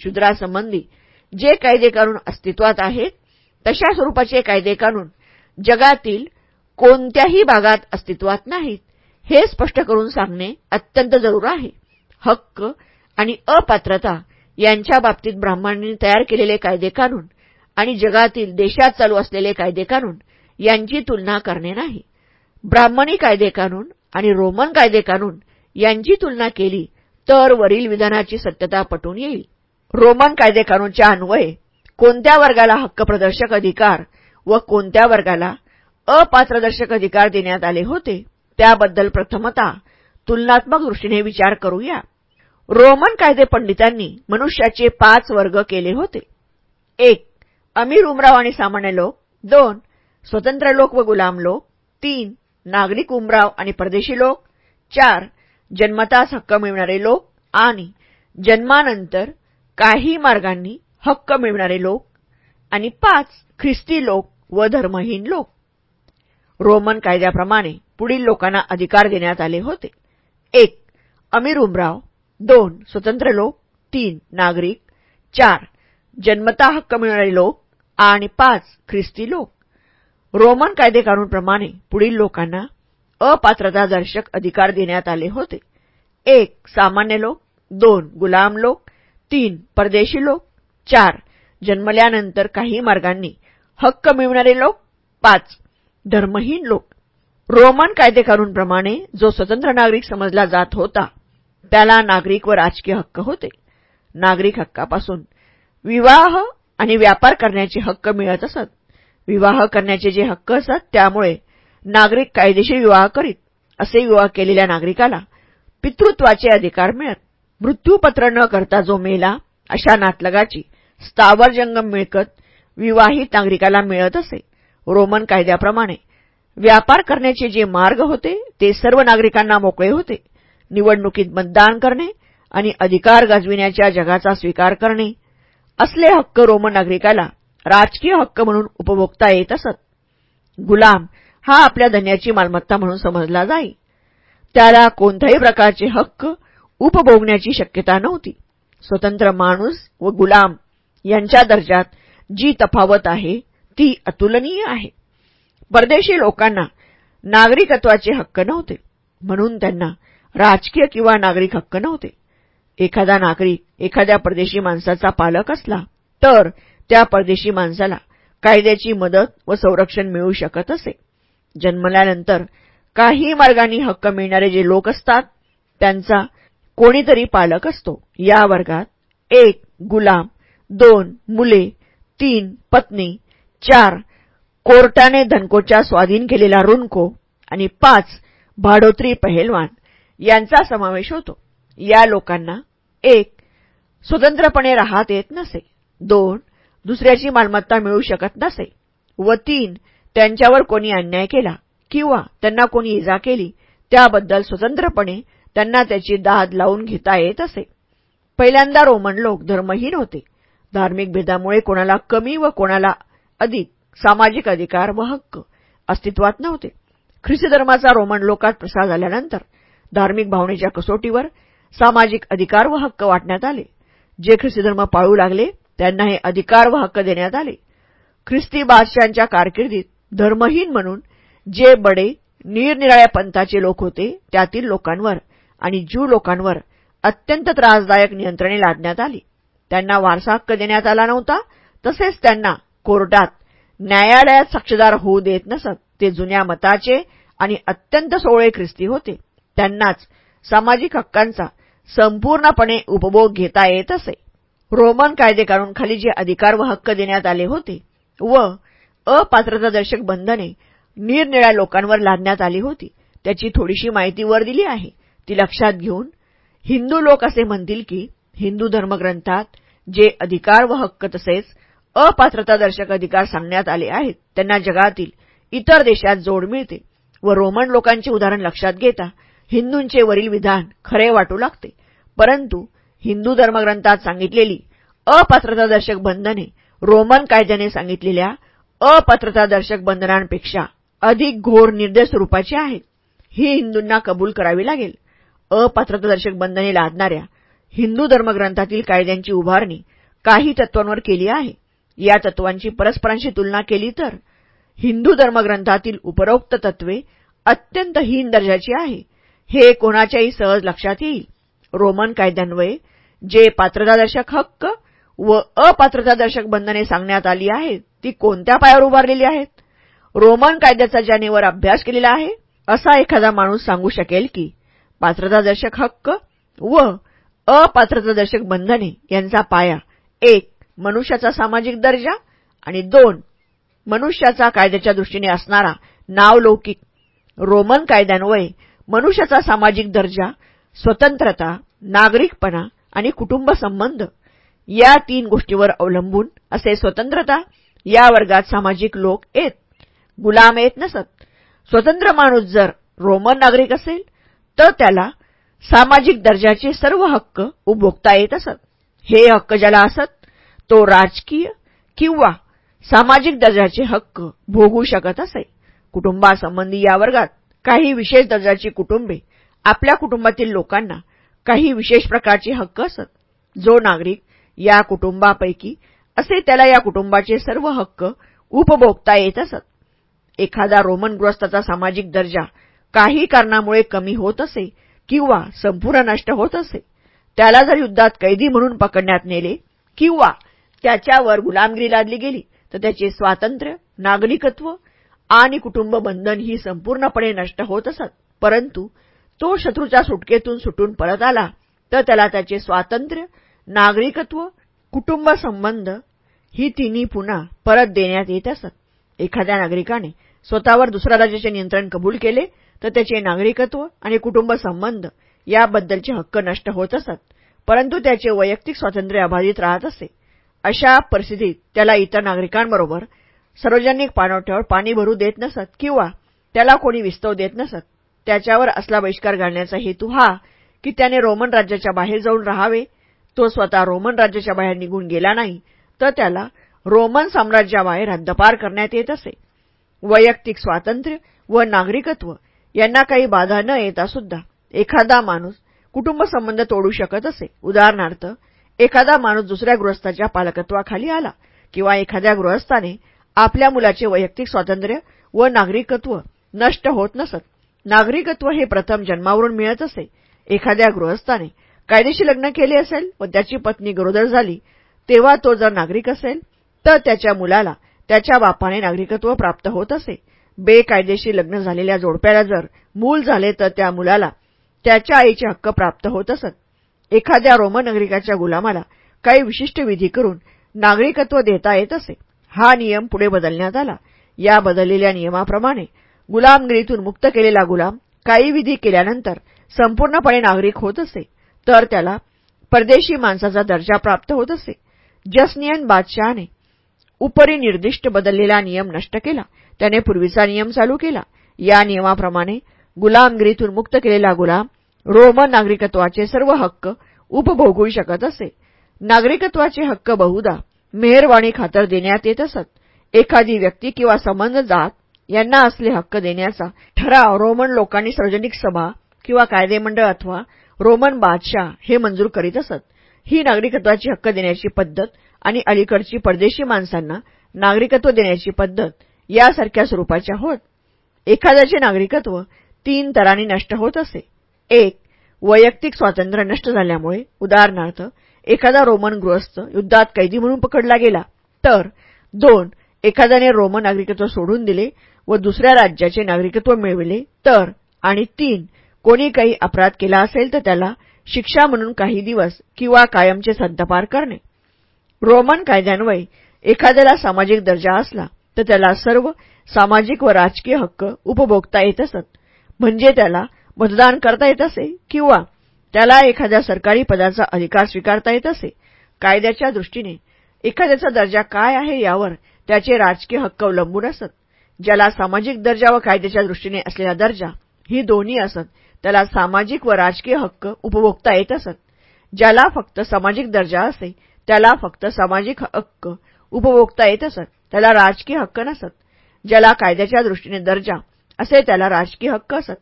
शूद्रासंबंधी जे कायदे कानून अस्तित्वात आहेत तशा स्वरूपाचे कायदे कानून जगातील कोणत्याही भागात अस्तित्वात नाहीत हे स्पष्ट करून सांगणे अत्यंत जरूर आहे. हक्क आणि अपात्रता यांच्या बाबतीत ब्राह्मणांनी तयार केलेले कायदे कानून आणि जगातील देशात चालू असलेले कायदे कानून यांची तुलना करणे नाही. ब्राह्मणी कायदे कानून आणि रोमन कायदे कानून यांची तुलना केली तर वरील विधानाची सत्यता पटून येईल. रोमन कायदे कानूनच्या अन्वये कोणत्या वर्गाला हक्कप्रदर्शक अधिकार व कोणत्या वर्गाला अपात्रदर्शक अधिकार देण्यात आले होते त्याबद्दल प्रथमता तुलनात्मक दृष्टीने विचार करूया. रोमन कायदे पंडितांनी मनुष्याचे पाच वर्ग केले होते. एक अमीर उमराव आणि सामान्य लोक. दोन स्वतंत्र लोक व गुलाम लोक. तीन नागरिक उमराव आणि परदेशी लोक. चार जन्मताच हक्क मिळणारे लोक. आणि जन्मानंतर काही मार्गांनी हक्क मिळणारे लोक आणि पाच ख्रिस्ती लोक व धर्महीन लोक. रोमन कायद्याप्रमाणे पुढील लोकांना अधिकार देण्यात आले होते. एक अमीर उमराव. दोन स्वतंत्र लोक. तीन नागरिक. चार जन्मता हक्क मिळणारे लोक आणि पाच ख्रिस्ती लोक. रोमन कायदे कानूनप्रमाणे पुढील लोकांना अपात्रतादर्शक अधिकार देण्यात आले होते. एक सामान्य लोक. दोन गुलाम लोक. तीन परदेशी लोक. चार जन्मल्यानंतर काही मार्गांनी. हक्क मिळणारे लोक. पाच धर्महीन लोक. रोमन कायदेकानूनप्रमाणे जो स्वतंत्र नागरिक समजला जात होता त्याला नागरिक व राजकीय हक्क होते. नागरिक हक्कापासून. विवाह आणि व्यापार करण्याचे हक्क मिळत असत. विवाह करण्याचे जे हक्क असत त्यामुळे नागरिक कायदेशीर विवाह करीत असे विवाह केलेल्या नागरिकाला पितृत्वाचे अधिकार मिळत. मृत्यूपत्र न करता जो मेला अशा नातलगाची स्थावर जंगम मिळकत विवाहित नागरिकाला मिळत असे. रोमन कायद्याप्रमाणे व्यापार करण्याचे जे मार्ग होते ते सर्व नागरिकांना मोकळे होते. निवडणुकीत मतदान करणे आणि अधिकार गाजविण्याच्या जगाचा स्वीकार करणे असले हक्क रोमन नागरिकाला राजकीय हक्क म्हणून उपभोगता येत असत. गुलाम हा आपल्या धन्याची मालमत्ता म्हणून समजला जाई. त्याला कोणत्याही प्रकारचे हक्क उपभोगण्याची शक्यता नव्हती. स्वतंत्र माणूस व गुलाम यांच्या दर्जात जी तफावत आहे ती अतुलनीय आहे. परदेशी लोकांना नागरिकत्वाचे हक्क नव्हते. म्हणून त्यांना राजकीय किंवा नागरिक हक्क नव्हते. एखादा नागरिक एखाद्या परदेशी माणसाचा पालक असला तर त्या परदेशी माणसाला कायद्याची मदत व संरक्षण मिळू शकत असे. जन्मल्यानंतर काही मार्गांनी हक्क मिळणारे जे लोक असतात त्यांचा कोणीतरी पालक असतो. या वर्गात एक गुलाम दोन मुले तीन पत्नी चार कोर्टाने धनकोच्या स्वाधीन केलेला रुनको आणि पाच भाडोत्री पहेलवान यांचा समावेश होतो. या लोकांना एक स्वतंत्रपणे राहत येत नसे. दोन दुसऱ्याची मालमत्ता मिळू शकत नसे व तीन त्यांच्यावर कोणी अन्याय केला किंवा त्यांना कोणी इजा केली त्याबद्दल स्वतंत्रपणे त्यांना त्याची दाद लावून घेता येत असे. पहिल्यांदा रोमन लोक धर्महीन होते. धार्मिक भेदामुळे कोणाला कमी व कोणाला अधिक सामाजिक अधिकार व हक्क अस्तित्वात नव्हते. ख्रिस्ती धर्माचा रोमन लोकात प्रसार झाल्यानंतर धार्मिक भावनेच्या कसोटीवर सामाजिक अधिकार व हक्क वाटण्यात आले. जे ख्रिस्ती धर्म पाळू लागले त्यांना हे अधिकार व हक्क देण्यात आले. ख्रिस्ती बादशांच्या कारकिर्दीत धर्महीन म्हणून जे बडे निरनिराळ्या पंथाचे लोक होते त्यातील लोकांवर आणि ज्यू लोकांवर अत्यंत त्रासदायक नियंत्रणे लादण्यात आली. त्यांना वारसा हक्क देण्यात आला नव्हता तसेच त्यांना कोर्टात न्यायालयात साक्षीदार होऊ देत नसत. ते जुन्या मताचे आणि अत्यंत सोळे ख्रिस्ती होते. त्यांनाच सामाजिक हक्कांचा संपूर्णपणे उपभोग घेता येत असे. रोमन कायदे काढूनखाली जे अधिकार व हक्क देण्यात आले होते व अपात्रतादर्शक बंधने निरनिळ्या लोकांवर लादण्यात आली होती त्याची थोडीशी माहिती वर दिली आहे. ती लक्षात घेऊन हिंदू लोक असे म्हणतील की हिंदू धर्मग्रंथात जे अधिकार व हक्क तसेच अपात्रतादर्शक अधिकार सांगण्यात आले आहेत त्यांना जगातील इतर देशात जोड मिळते व रोमन लोकांचे उदाहरण लक्षात घेता हिंदूंचे वरील विधान खरे वाटू लागते. परंतु हिंदू धर्मग्रंथात सांगितलेली अपात्रतादर्शक बंधने रोमन कायद्याने सांगितलेल्या अपात्रतादर्शक बंधनांपेक्षा अधिक घोर निर्देश स्वरूपाची आहेत. ही हिंदूंना कबूल करावी लागेल. अपात्रतादर्शक बंधने लादणाऱ्या हिंदू धर्मग्रंथातील कायद्यांची उभारणी काही तत्वांवर केली आहे. या तत्वांची परस्परांशी तुलना केली तर हिंदू धर्मग्रंथातील उपरोक्त तत्वे अत्यंत हीन दर्जाची आहे. हे कोणाच्याही सहज लक्षात येईल. रोमन कायद्यान्वये जे पात्रतादर्शक हक्क व अपात्रतादर्शक बंधने सांगण्यात आली आहेत ती कोणत्या पायावर उभारलेली आहेत? रोमन कायद्याचा ज्यानेवर अभ्यास केलेला आहे असा एखादा माणूस सांगू शकेल की पात्रतादर्शक हक्क व अपात्रतादर्शक बंधने यांचा पाया. एक मनुष्याचा सामाजिक दर्जा आणि दोन मनुष्याचा कायद्याच्या दृष्टीने असणारा नावलौकिक रोमन कायद्यान्वये मनुष्याचा सामाजिक दर्जा स्वतंत्रता नागरिकपणा आणि कुटुंब संबंध या तीन गोष्टीवर अवलंबून असे स्वतंत्रता या वर्गात सामाजिक लोक येत. गुलाम येत नसत. स्वतंत्र माणूस जर रोमन नागरिक असेल तर त्याला सामाजिक दर्जाचे सर्व हक्क उपभोगता येत असत. हे हक्क ज्याला असत तो राजकीय किंवा सामाजिक दर्जाचे हक्क भोगू शकत असे. कुटुंबासंबंधी या वर्गात काही विशेष दर्जाची कुटुंबे आपल्या कुटुंबातील लोकांना काही विशेष प्रकारचे हक्क असत. जो नागरिक या कुटुंबापैकी असे त्याला या कुटुंबाचे सर्व हक्क उपभोगता येत असत. एखादा रोमन गृहस्थाचा सामाजिक दर्जा काही कारणामुळे कमी होत असे किंवा संपूर्ण नष्ट होत असे. त्याला जर युद्धात कैदी म्हणून पकडण्यात नेले किंवा त्याच्यावर गुलामगिरी लादली गेली तर त्याचे स्वातंत्र्य नागरिकत्व आणि कुटुंब बंधन ही संपूर्णपणे नष्ट होत असत. परंतु तो शत्रूच्या सुटकेतून सुटून परत आला तर त्याला त्याचे स्वातंत्र्य नागरिकत्व कुटुंब संबंध ही तिन्ही पुन्हा परत देण्यात येत असत. एखाद्या नागरिकाने स्वतःवर दुसऱ्या राज्याचे नियंत्रण कबूल केले तर त्याचे नागरिकत्व आणि कुटुंब संबंध याबद्दलचे हक्क नष्ट होत असत परंतु त्याचे वैयक्तिक स्वातंत्र्य अबाधित राहत असे. अशा परिस्थितीत त्याला इतर नागरिकांबरोबर सार्वजनिक पाणवठ्यावर पाणी भरू देत नसत किंवा त्याला कोणी विस्तव देत नसत. त्याच्यावर असला बहिष्कार घालण्याचा हेतू हा की त्याने रोमन राज्याच्या बाहेर जाऊन राहावे. तो स्वतः रोमन राज्याच्या बाहेर निघून गेला नाही तर त्याला रोमन साम्राज्याबाहेर हद्दपार करण्यात येत असे. वैयक्तिक स्वातंत्र्य व नागरिकत्व यांना काही बाधा न येता सुद्धा एखादा माणूस कुटुंबसंबंध तोडू शकत असे. उदाहरणार्थ एखादा माणूस दुसऱ्या गृहस्थाच्या पालकत्वाखाली आला किंवा एखाद्या गृहस्थाने आपल्या मुलाचे वैयक्तिक स्वातंत्र्य व नागरिकत्व नष्ट होत नसत. नागरिकत्व हे प्रथम जन्मावरून मिळत असे. एखाद्या गृहस्थाने कायदेशीर लग्न केले असेल व त्याची पत्नी गरोदर झाली तेव्हा तो जर नागरिक असेल तर त्याच्या मुलाला त्याच्या बापाने नागरिकत्व प्राप्त होत असे. बेकायदेशीर लग्न झालेल्या जोडप्याला जर मूल झाले तर त्या मुलाला त्याच्या आईचे हक्क प्राप्त होत असत. एखाद्या रोमन नागरिकाच्या गुलामाला काही विशिष्ट विधी करून नागरिकत्व देता येत असे. हा नियम पुढे बदलण्यात आला. या बदललेल्या नियमाप्रमाणे गुलामगिरीतून मुक्त केलेला गुलाम काही विधी केल्यानंतर संपूर्णपणे नागरिक होत असे. तर त्याला परदेशी माणसाचा दर्जा प्राप्त होत असे. जसनियन बादशहाने उपरी निर्दिष्ट बदललेला नियम नष्ट केला. त्याने पूर्वीचा नियम चालू केला. या नियमाप्रमाणे गुलामगिरीतून मुक्त केलेला गुलाम रोमन नागरिकत्वाचे सर्व हक्क उपभोगू शकत असे. नागरिकत्वाचे हक्क बहुधा मेहरवाणी खातर देण्यात येत असत. एखादी व्यक्ती किंवा संबंध जात यांना असले हक्क देण्याचा ठराव रोमन लोकांनी सार्वजनिक सभा किंवा कायदेमंडळ अथवा रोमन बादशाह हे मंजूर करीत असत. ही नागरिकत्वाची हक्क देण्याची पद्धत आणि अलीकडची परदेशी माणसांना नागरिकत्व देण्याची पद्धत यासारख्या स्वरूपाच्या होत एखाद्याचे नागरिकत्व तीन तरांनी नष्ट होत असे. एक वैयक्तिक स्वातंत्र्य नष्ट झाल्यामुळे उदाहरणार्थ एखादा रोमन गृहस्थ युद्धात कैदी म्हणून पकडला गेला. तर दोन एखाद्याने रोमन नागरिकत्व सोडून दिले व दुसऱ्या राज्याचे नागरिकत्व मिळविले. तर आणि तीन कोणी काही अपराध केला असेल तर त्याला शिक्षा म्हणून काही दिवस किंवा कायमचे सद्दपार करणे. रोमन कायद्यान्वये एखाद्याला सामाजिक दर्जा असला तर त्याला सर्व सामाजिक व राजकीय हक्क उपभोगता येत असत. म्हणजे त्याला मतदान करता येत असे किंवा त्याला एखाद्या सरकारी पदाचा अधिकार स्वीकारता येत असे? कायद्याच्या दृष्टीने एखाद्याचा दर्जा काय आहे यावर त्याचे राजकीय हक्क अवलंबून असत. ज्याला सामाजिक दर्जा व कायद्याच्या दृष्टीने असलेला दर्जा ही दोन्ही असत त्याला सामाजिक व राजकीय हक्क उपभोगता येत असत. ज्याला फक्त सामाजिक दर्जा असे त्याला फक्त सामाजिक हक्क उपभोगता येत असत. त्याला राजकीय हक्क नसत. ज्याला कायद्याच्या दृष्टीने दर्जा असे त्याला राजकीय हक्क असत.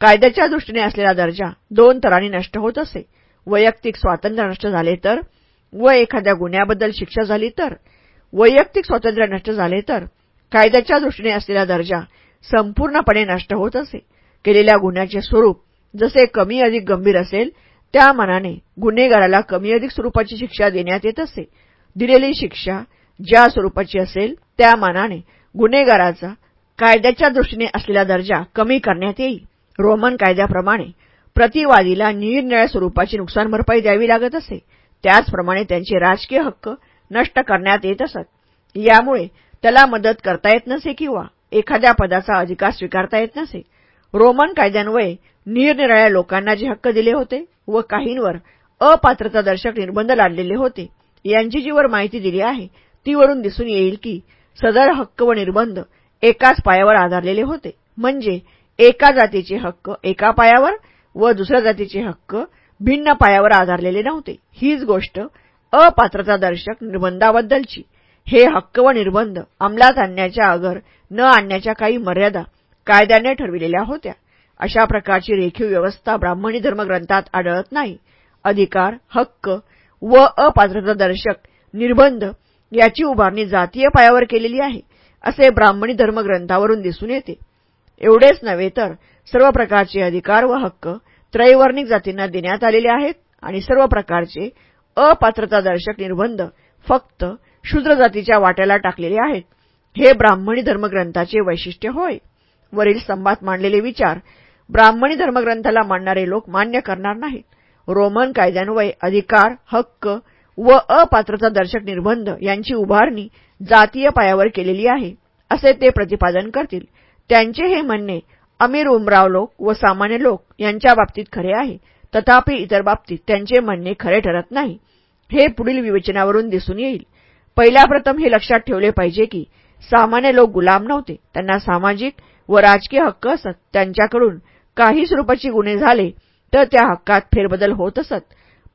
कायद्याच्या दृष्टीने असलेला दर्जा दोन तरांनी नष्ट होत असे. वैयक्तिक स्वातंत्र्य नष्ट झाले तर व एखाद्या गुन्ह्याबद्दल शिक्षा झाली तर वैयक्तिक स्वातंत्र्य नष्ट झाले तर कायद्याच्या दृष्टीने असलेला दर्जा संपूर्णपणे नष्ट होत असे. केलेल्या गुन्ह्याचे स्वरूप जसे कमी अधिक गंभीर असेल त्या मनाने गुन्हेगाराला कमी अधिक स्वरूपाची शिक्षा देण्यात येत असे. दिलेली शिक्षा ज्या स्वरूपाची असेल त्या मानाने गुन्हेगाराचा कायद्याच्या दृष्टीने असलेला दर्जा कमी करण्यात येईल. रोमन कायद्याप्रमाणे प्रतिवादीला निरनिळ्या स्वरूपाची नुकसान भरपाई द्यावी लागत असे. त्याचप्रमाणे त्यांचे राजकीय हक्क नष्ट करण्यात येत असत. यामुळे त्याला मदत करता येत नसे किंवा एखाद्या पदाचा अधिकार स्वीकारता येत नसे. रोमन कायद्यान्वये निरनिराळ्या लोकांना जे हक्क दिले होते व काहींवर अपात्रतादर्शक निर्बंध लादलेले होते यांची जीवर माहिती दिली आहे. तीवरून दिसून येईल की सदर हक्क व निर्बंध एकाच पायावर आधारलेले होते. म्हणजे एका जातीचे हक्क एका पायावर व दुसऱ्या जातीचे हक्क भिन्न पायावर आधारलेले नव्हते. हीच गोष्ट अपात्रता दर्शक निर्बंधाबद्दलची. हे हक्क व निर्बंध अंमलात आणण्याच्या अगर न आणण्याच्या काही मर्यादा कायद्याने ठरविलेल्या होत्या. अशा प्रकारची रेखीव व्यवस्था ब्राह्मणी धर्मग्रंथात आढळत नाही. अधिकार हक्क व अपात्रतादर्शक निर्बंध याची उभारणी जातीय पायावर केलेली आहे असे ब्राह्मणी धर्मग्रंथावरून दिसून येते. एवढेच नव्हे तर सर्व प्रकारचे अधिकार व हक्क त्रैवर्णिक जातींना देण्यात आलेले आहेत आणि सर्व प्रकारचे अपात्रतादर्शक निर्बंध फक्त शूद्र जातीच्या वाट्याला टाकलेले आहेत. हे ब्राह्मणी धर्मग्रंथाचे वैशिष्ट्य होय. वरील स्तंभात मांडलेले विचार ब्राह्मणी धर्मग्रंथाला मांडणारे लोक मान्य करणार नाहीत. रोमन कायद्यान्वये अधिकार हक्क व अपात्रता दर्शक निर्बंध यांची उभारणी जातीय पायावर केलेली आहे असे ते प्रतिपादन करतील. त्यांचे हे म्हणणे अमीर उमराव लोक व सामान्य लोक यांच्या बाबतीत खरे आहे. तथापि इतर बाबतीत त्यांचे म्हणणे खरे ठरत नाही. हे पुढील विवेचनावरून दिसून येईल. पहिल्या प्रथम हे लक्षात ठेवले पाहिजे की सामान्य लोक गुलाम नव्हते. त्यांना सामाजिक व राजकीय हक्क असत. त्यांच्याकडून काही स्वरूपाची गुन्हे झाले तर त्या हक्कात फेरबदल होत असत.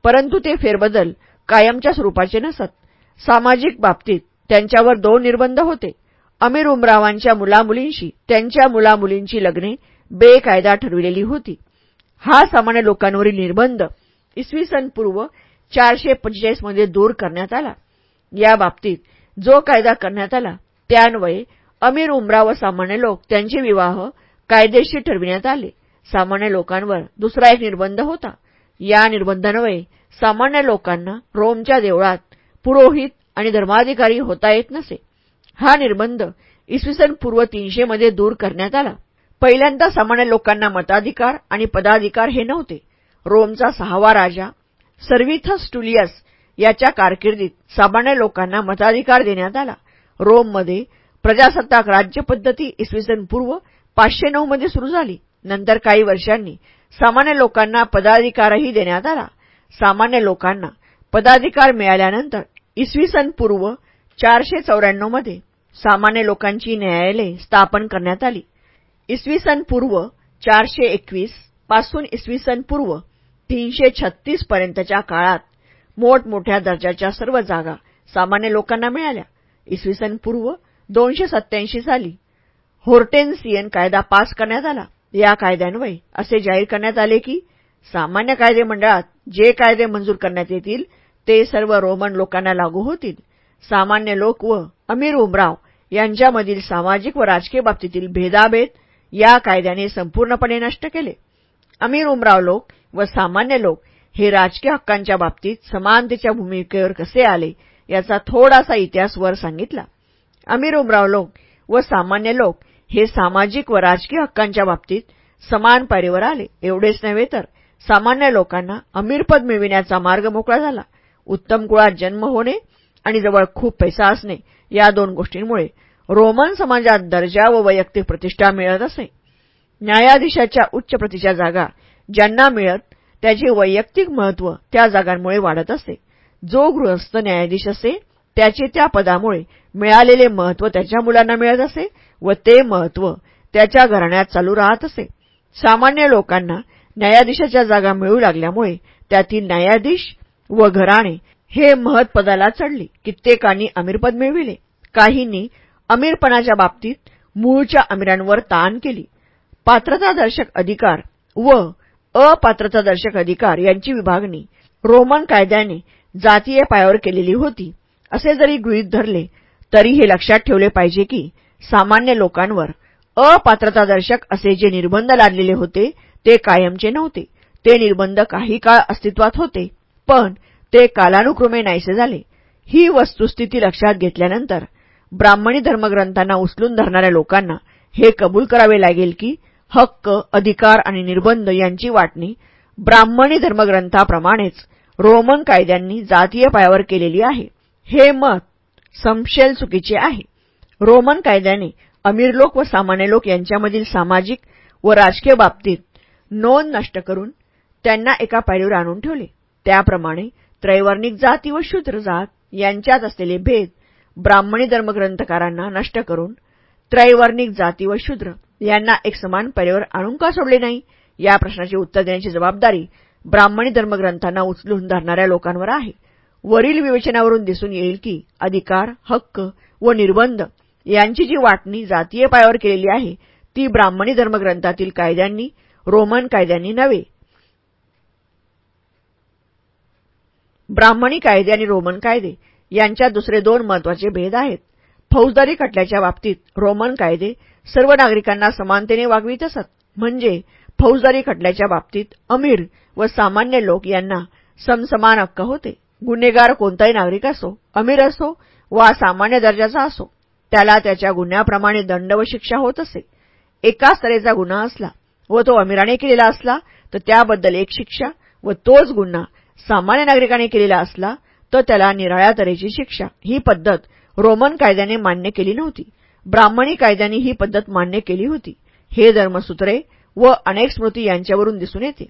परंतु ते फेरबदल कायमच्या स्वरूपाचे नसत. सामाजिक बाबतीत त्यांच्यावर दोन निर्बंध होते. अमीर उमरावांच्या मुलामुलींशी त्यांच्या मुलामुलींची लग्ने बेकायदा ठरविलेली होती. हा सामान्य लोकांवरील निर्बंध इसवी सन पूर्व चारशे पंचेचाळीसमध्ये दूर करण्यात आला. या बाबतीत जो कायदा करण्यात आला त्यान्वये अमीर उमरा व सामान्य लोक त्यांचे विवाह कायदेशीर ठरविण्यात आले. सामान्य लोकांवर दुसरा एक निर्बंध होता. या निर्बंधान्वये सामान्य लोकांना रोमच्या देवळात पुरोहित आणि धर्माधिकारी होता येत नसे. हा निर्बंध इसवी सन पूर्व तीनशे मध्ये दूर करण्यात आला. पहिल्यांदा सामान्य लोकांना मताधिकार आणि पदाधिकार हे नव्हते. रोमचा सहावा राजा सर्विथस टुलियस याच्या कारकिर्दीत सामान्य लोकांना मताधिकार देण्यात आला. रोममध्ये प्रजासत्ताक राज्यपद्धती इसवी सन पूर्व पाचशे नऊ मध्ये सुरू झाली. नंतर काही वर्षांनी सामान्य लोकांना पदाधिकारही देण्यात आला. सामान्य लोकांना पदाधिकार मिळाल्यानंतर इसवी सन पूर्व चारशे चौऱ्याण्णवमध्ये सामान्य लोकांची न्यायालये स्थापन करण्यात आली. इसवी सन पूर्व चारशे एकवीसपासून इसवी सन पूर्व तीनशे छत्तीस पर्यंतच्या काळात मोठमोठ्या दर्जाच्या सर्व जागा सामान्य लोकांना मिळाल्या. इसवी सन पूर्व दोनशे सत्याऐंशी साली होर्टेन्सियन कायदा पास करण्यात आला. या कायद्यान्वये असे जाहीर करण्यात आले की सामान्य कायदे मंडळात जे कायदे मंजूर करण्यात येतील ते सर्व रोमन लोकांना लागू होतील. सामान्य लोक व अमीर उमराव यांच्यामधील सामाजिक व राजकीय बाबतीतील भेदाभेद या कायद्याने संपूर्णपणे नष्ट केले. अमीर उमराव लोक व सामान्य लोक हे राजकीय हक्कांच्या बाबतीत समानतेच्या भूमिकेवर कसे आले याचा थोडासा इतिहास वर सांगितला. अमीर उमराव लोक व सामान्य लोक हे सामाजिक व राजकीय हक्कांच्या बाबतीत समान पारीवर आले एवढेच नव्हे तर सामान्य लोकांना अमीरपद मिळविण्याचा मार्ग मोकळा झाला. उत्तम कुळात जन्म होणे आणि जवळ खूप पैसा असणे या दोन गोष्टींमुळे रोमन समाजात दर्जा व वैयक्तिक प्रतिष्ठा मिळत असे. न्यायाधीशाच्या उच्च प्रतीच्या जागा ज्यांना मिळत त्याचे वैयक्तिक महत्त्व त्या जागांमुळे वाढत असे. जो गृहस्थ न्यायाधीश असे त्याचे त्या पदामुळे मिळालेले महत्त्व त्याच्या मुलांना मिळत असे व ते महत्त्व त्याच्या घराण्यात चालू राहत असे. सामान्य लोकांना न्यायाधीशाच्या जागा मिळू लागल्यामुळे त्यातील न्यायाधीश व घराणे हे महत्पदाला चढले. कित्येकांनी अमीरपद मिळविले. काहींनी अमीरपणाच्या बाबतीत मूळच्या अमीरांवर ताण केली. पात्रतादर्शक अधिकार व अपात्रतादर्शक अधिकार यांची विभागणी रोमन कायद्याने जातीय पायावर केलेली होती. असे जरी गृहीत धरले तरी हे लक्षात ठेवले पाहिजे की सामान्य लोकांवर अपात्रतादर्शक असे जे निर्बंध लादलेले होते ते कायमचे नव्हते. ते निर्बंध काही काळ अस्तित्वात होते पण ते कालानुक्रमे नाहीसे झाले. ही वस्तुस्थिती लक्षात घेतल्यानंतर ब्राह्मणी धर्मग्रंथांना उचलून धरणाऱ्या लोकांना हे कबूल करावे लागेल की हक्क अधिकार आणि निर्बंध यांची वाटणी ब्राह्मणी धर्मग्रंथाप्रमाणेच रोमन कायद्यांनी जातीय पायावर केलेली आहे. हे मत संशयल चुकीचे आहे. रोमन कायद्याने अमीर लोक व सामान्य लोक यांच्यामधील सामाजिक व राजकीय बाबतीत नोंद नष्ट करून त्यांना एका पायरीवर आणून ठेवले. त्याप्रमाणे त्रैवर्णिक जाती व शूद्र जात यांच्यात असलेले भेद ब्राह्मणी धर्मग्रंथकारांना नष्ट करून त्रैवर्णिक जाती व शूद्र यांना एक समान पर्यावर आणून का सोडले नाही? या प्रश्नाचे उत्तर देण्याची जबाबदारी ब्राह्मणी धर्मग्रंथांना उचलून धरणाऱ्या लोकांवर आहे. वरील विवेचनावरून दिसून येईल की अधिकार हक्क व निर्बंध यांची जी वाटणी जातीय पायावर केलेली आहे ती ब्राह्मणी धर्मग्रंथातील कायद्यांनी रोमन कायद्यांनी नव्हे. ब्राह्मणी कायदे आणि रोमन कायदे यांच्या दुसरे दोन महत्त्वाचे भेद आहेत. फौजदारी खटल्याच्या बाबतीत रोमन कायदे सर्व नागरिकांना समानतेने वागवीत असत. म्हणजे फौजदारी खटल्याच्या बाबतीत अमीर व सामान्य लोक यांना समसमान हक्क होते. गुन्हेगार कोणताही नागरिक असो अमीर असो वा सामान्य दर्जाचा असो त्याला त्याच्या गुन्ह्याप्रमाणे दंड व शिक्षा होत असे. एकाच तऱ्हेचा गुन्हा असला व तो अमीराने केलेला असला तर त्याबद्दल एक शिक्षा व तोच गुन्हा सामान्य नागरिकाने केलेला असला तर त्याला निराळ्या तऱ्हेची शिक्षा. ही पद्धत रोमन कायद्याने मान्य केली नव्हती. ब्राह्मणी कायद्याने ही पद्धत मान्य केली होती. हे धर्मसूत्रे व अनेक स्मृती यांच्यावरून दिसून येते.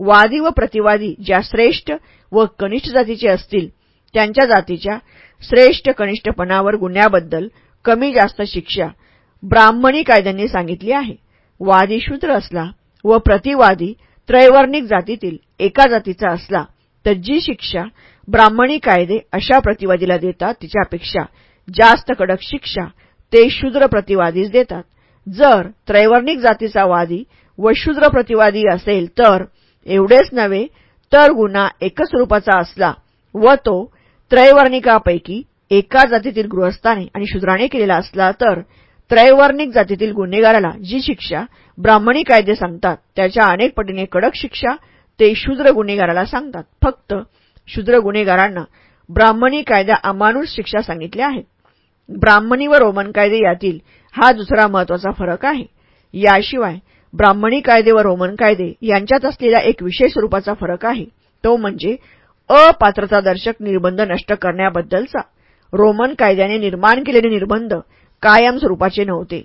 वादी व प्रतिवादी ज्या श्रेष्ठ व कनिष्ठ जातीचे असतील त्यांच्या जातीच्या श्रेष्ठ कनिष्ठपणावर गुन्ह्याबद्दल कमी जास्त शिक्षा ब्राह्मणी कायद्यांनी सांगितली आहे. वादी शूद्र असला व प्रतिवादी त्रैवर्णिक जातीतील एका जातीचा असला तर जी शिक्षा ब्राह्मणी कायदे अशा प्रतिवादीला देतात तिच्यापेक्षा जास्त कडक शिक्षा ते शूद्र प्रतिवादीच देतात. जर त्रैवर्णिक जातीचा वादी व शूद्र प्रतिवादी असेल तर एवढेच नव्हे तर गुन्हा एकच स्वरूपाचा असला व तो त्रैवर्णिकापैकी एका जातीतील गृहस्थाने आणि शूद्राने केलेला असला तर त्रैवर्णिक जातीतील गुन्हेगाराला जी शिक्षा ब्राह्मणी कायदे सांगतात त्याच्या अनेक पटीने कडक शिक्षा ते शूद्र गुन्हेगाराला सांगतात. फक्त शूद्र गुन्हेगारांना ब्राह्मणी कायदा अमानुष शिक्षा सांगितल्या आहेत. ब्राह्मणी व रोमन कायदे यातील हा दुसरा महत्त्वाचा फरक आहे. याशिवाय ब्राह्मणी कायदे व रोमन कायदे यांच्यात असलेला एक विशेष स्वरूपाचा फरक आहे. तो म्हणजे अपात्रतादर्शक निर्बंध नष्ट करण्याबद्दलचा. रोमन कायद्याने निर्माण केलेले निर्बंध कायम स्वरूपाचे नव्हते.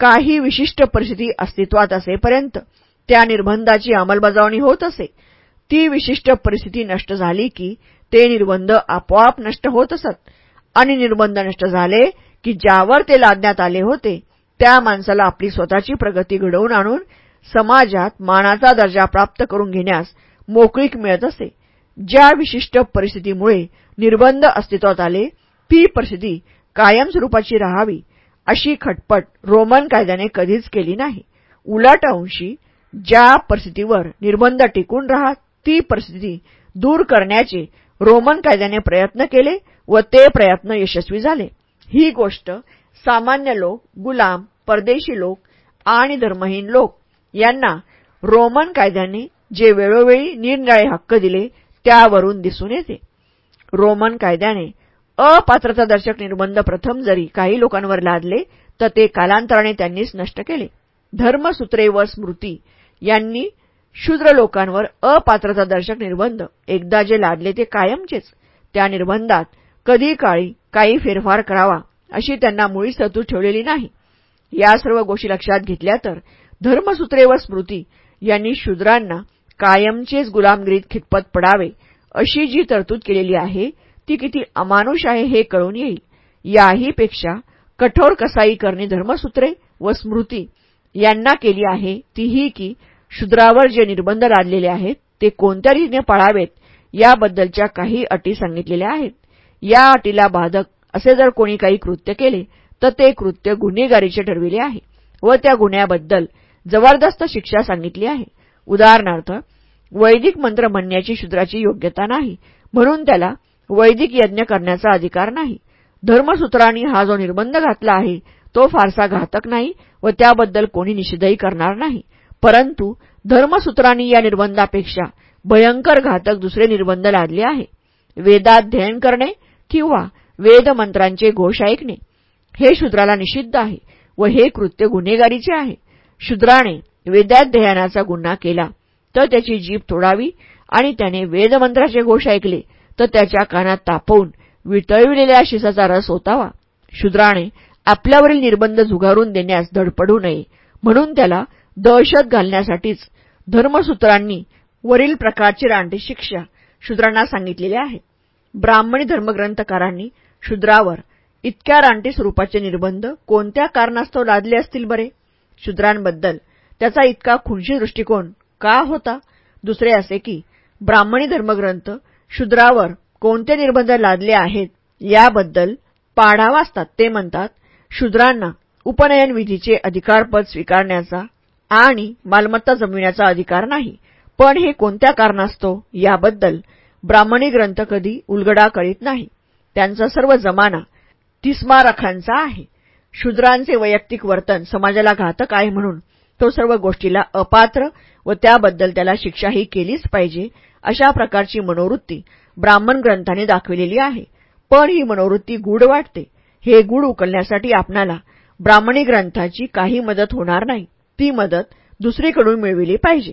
काही विशिष्ट परिस्थिती अस्तित्वात असेपर्यंत त्या निर्बंधाची अंमलबजावणी होत असे. ती विशिष्ट परिस्थिती नष्ट झाली की ते निर्बंध आपोआप नष्ट होत असत. आणि निर्बंध नष्ट झाले की ज्यावर ते लादण्यात आले होते त्या माणसाला आपली स्वतःची प्रगती घडवून आणून समाजात मानाचा दर्जा प्राप्त करून घेण्यास मोकळीक मिळत असे. ज्या विशिष्ट परिस्थितीमुळे निर्बंध अस्तित्वात आले ती परिस्थिती कायमस्वरूपाची राहावी अशी खटपट रोमन कायद्याने कधीच केली नाही. उलट अंशी ज्या परिस्थितीवर निर्बंध टिकून राहत ती परिस्थिती दूर करण्याचे रोमन कायद्याने प्रयत्न केले व ते प्रयत्न यशस्वी झाले. ही गोष्ट सामान्य लोक गुलाम परदेशी लोक आणि धर्महीन लोक यांना रोमन कायद्याने जे वेळोवेळी निरनिराळे हक्क दिले त्यावरून दिसून येते. रोमन कायद्याने अपात्रतादर्शक निर्बंध प्रथम जरी काही लोकांवर लादले तर ते कालांतराने त्यांनीच नष्ट केले. धर्मसूत्रे व स्मृती यांनी शूद्र लोकांवर अपात्रतादर्शक निर्बंध एकदा जे लादले ते कायमचेच. त्या निर्बंधात कधी काळी काही फेरफार करावा अशी त्यांना मुळी तरतूद ठेवलेली नाही. या सर्व गोष्टी लक्षात घेतल्या तर धर्मसूत्रे व स्मृती यांनी शूद्रांना कायमचेच गुलामगिरीत खितपत पडावे अशी जी तरतूद केलेली आहे ती किती अमानुष आहे हे कळून येईल. याहीपेक्षा कठोर कसाई करणे धर्मसूत्रे व स्मृती यांना केली आहे तीही की शूद्रावर जे निर्बंध लादलेले आहेत ते कोणत्या रीतीने पाळावेत याबद्दलच्या काही अटी सांगितलेल्या आहेत. या अटीला बाधक असे जर कोणी काही कृत्य केले तर ते कृत्य गुन्हेगारीचे ठरविले आहे व त्या गुन्ह्याबद्दल जबरदस्त शिक्षा सांगितली आहे. उदाहरणार्थ वैदिक मंत्र म्हणण्याची शूद्राची योग्यता नाही म्हणून त्याला वैदिक यज्ञ करण्याचा अधिकार नाही. धर्मसूत्रांनी हा जो निर्बंध घातला आहे तो फारसा घातक नाही व त्याबद्दल कोणी निषेधही करणार नाही. परंतु धर्मसूत्रांनी या निर्बंधापेक्षा भयंकर घातक दुसरे निर्बंध लादले आहे. वेदाध्ययन करणे किंवा वेदमंत्रांचे घोष ऐकणे हे शूद्राला निषिद्ध आहे व हे कृत्य गुन्हेगारीचे आहे. शूद्राने वेदाध्ययनाचा गुन्हा केला तर त्याची जीभ तोडावी आणि त्याने वेदमंत्राचे घोष ऐकले तर त्याच्या कानात तापवून वितळविलेल्या शिसाचा रस होतावा शूद्राने आपल्यावरील निर्बंध झुगारून देण्यास धडपडू नये. म्हणून त्याला दहशत घालण्यासाठीच धर्मसूत्रांनी वरील प्रकारची रानटी शिक्षा शूद्रांना सांगितलेली आहे. ब्राह्मणी धर्मग्रंथकारांनी शूद्रावर इतक्या रानटी स्वरूपाचे निर्बंध कोणत्या कारणास्तव लादले असतील बरे? शूद्रांबद्दल त्याचा इतका खुनशी दृष्टिकोन का होता? दुसरे असे की ब्राह्मणी धर्मग्रंथ शूद्रावर कोणते निर्बंध लादले आहेत याबद्दल पाढा वाचतात. ते म्हणतात शूद्रांना उपनयन विधीचे अधिकारपद स्वीकारण्याचा आणि मालमत्ता जमविण्याचा अधिकार नाही. पण हे कोणत्या कारणास्तव याबद्दल ब्राह्मणी ग्रंथ कधी उलगडा करीत नाही. त्यांचा सर्व जमाना तिस्मारखांचा आहे. शूद्रांचे वैयक्तिक वर्तन समाजाला घातक आहे म्हणून तो सर्व गोष्टीला अपात्र व त्याबद्दल त्याला शिक्षाही केलीच पाहिजे. अशा प्रकारची मनोवृत्ती ब्राह्मण ग्रंथांनी दाखविलेली आहे. पण ही मनोवृत्ती गूढ वाटते. हे गूढ उकलण्यासाठी आपणाला ब्राह्मणी ग्रंथाची काही मदत होणार नाही. ती मदत दुसरीकडून मिळविली पाहिजे.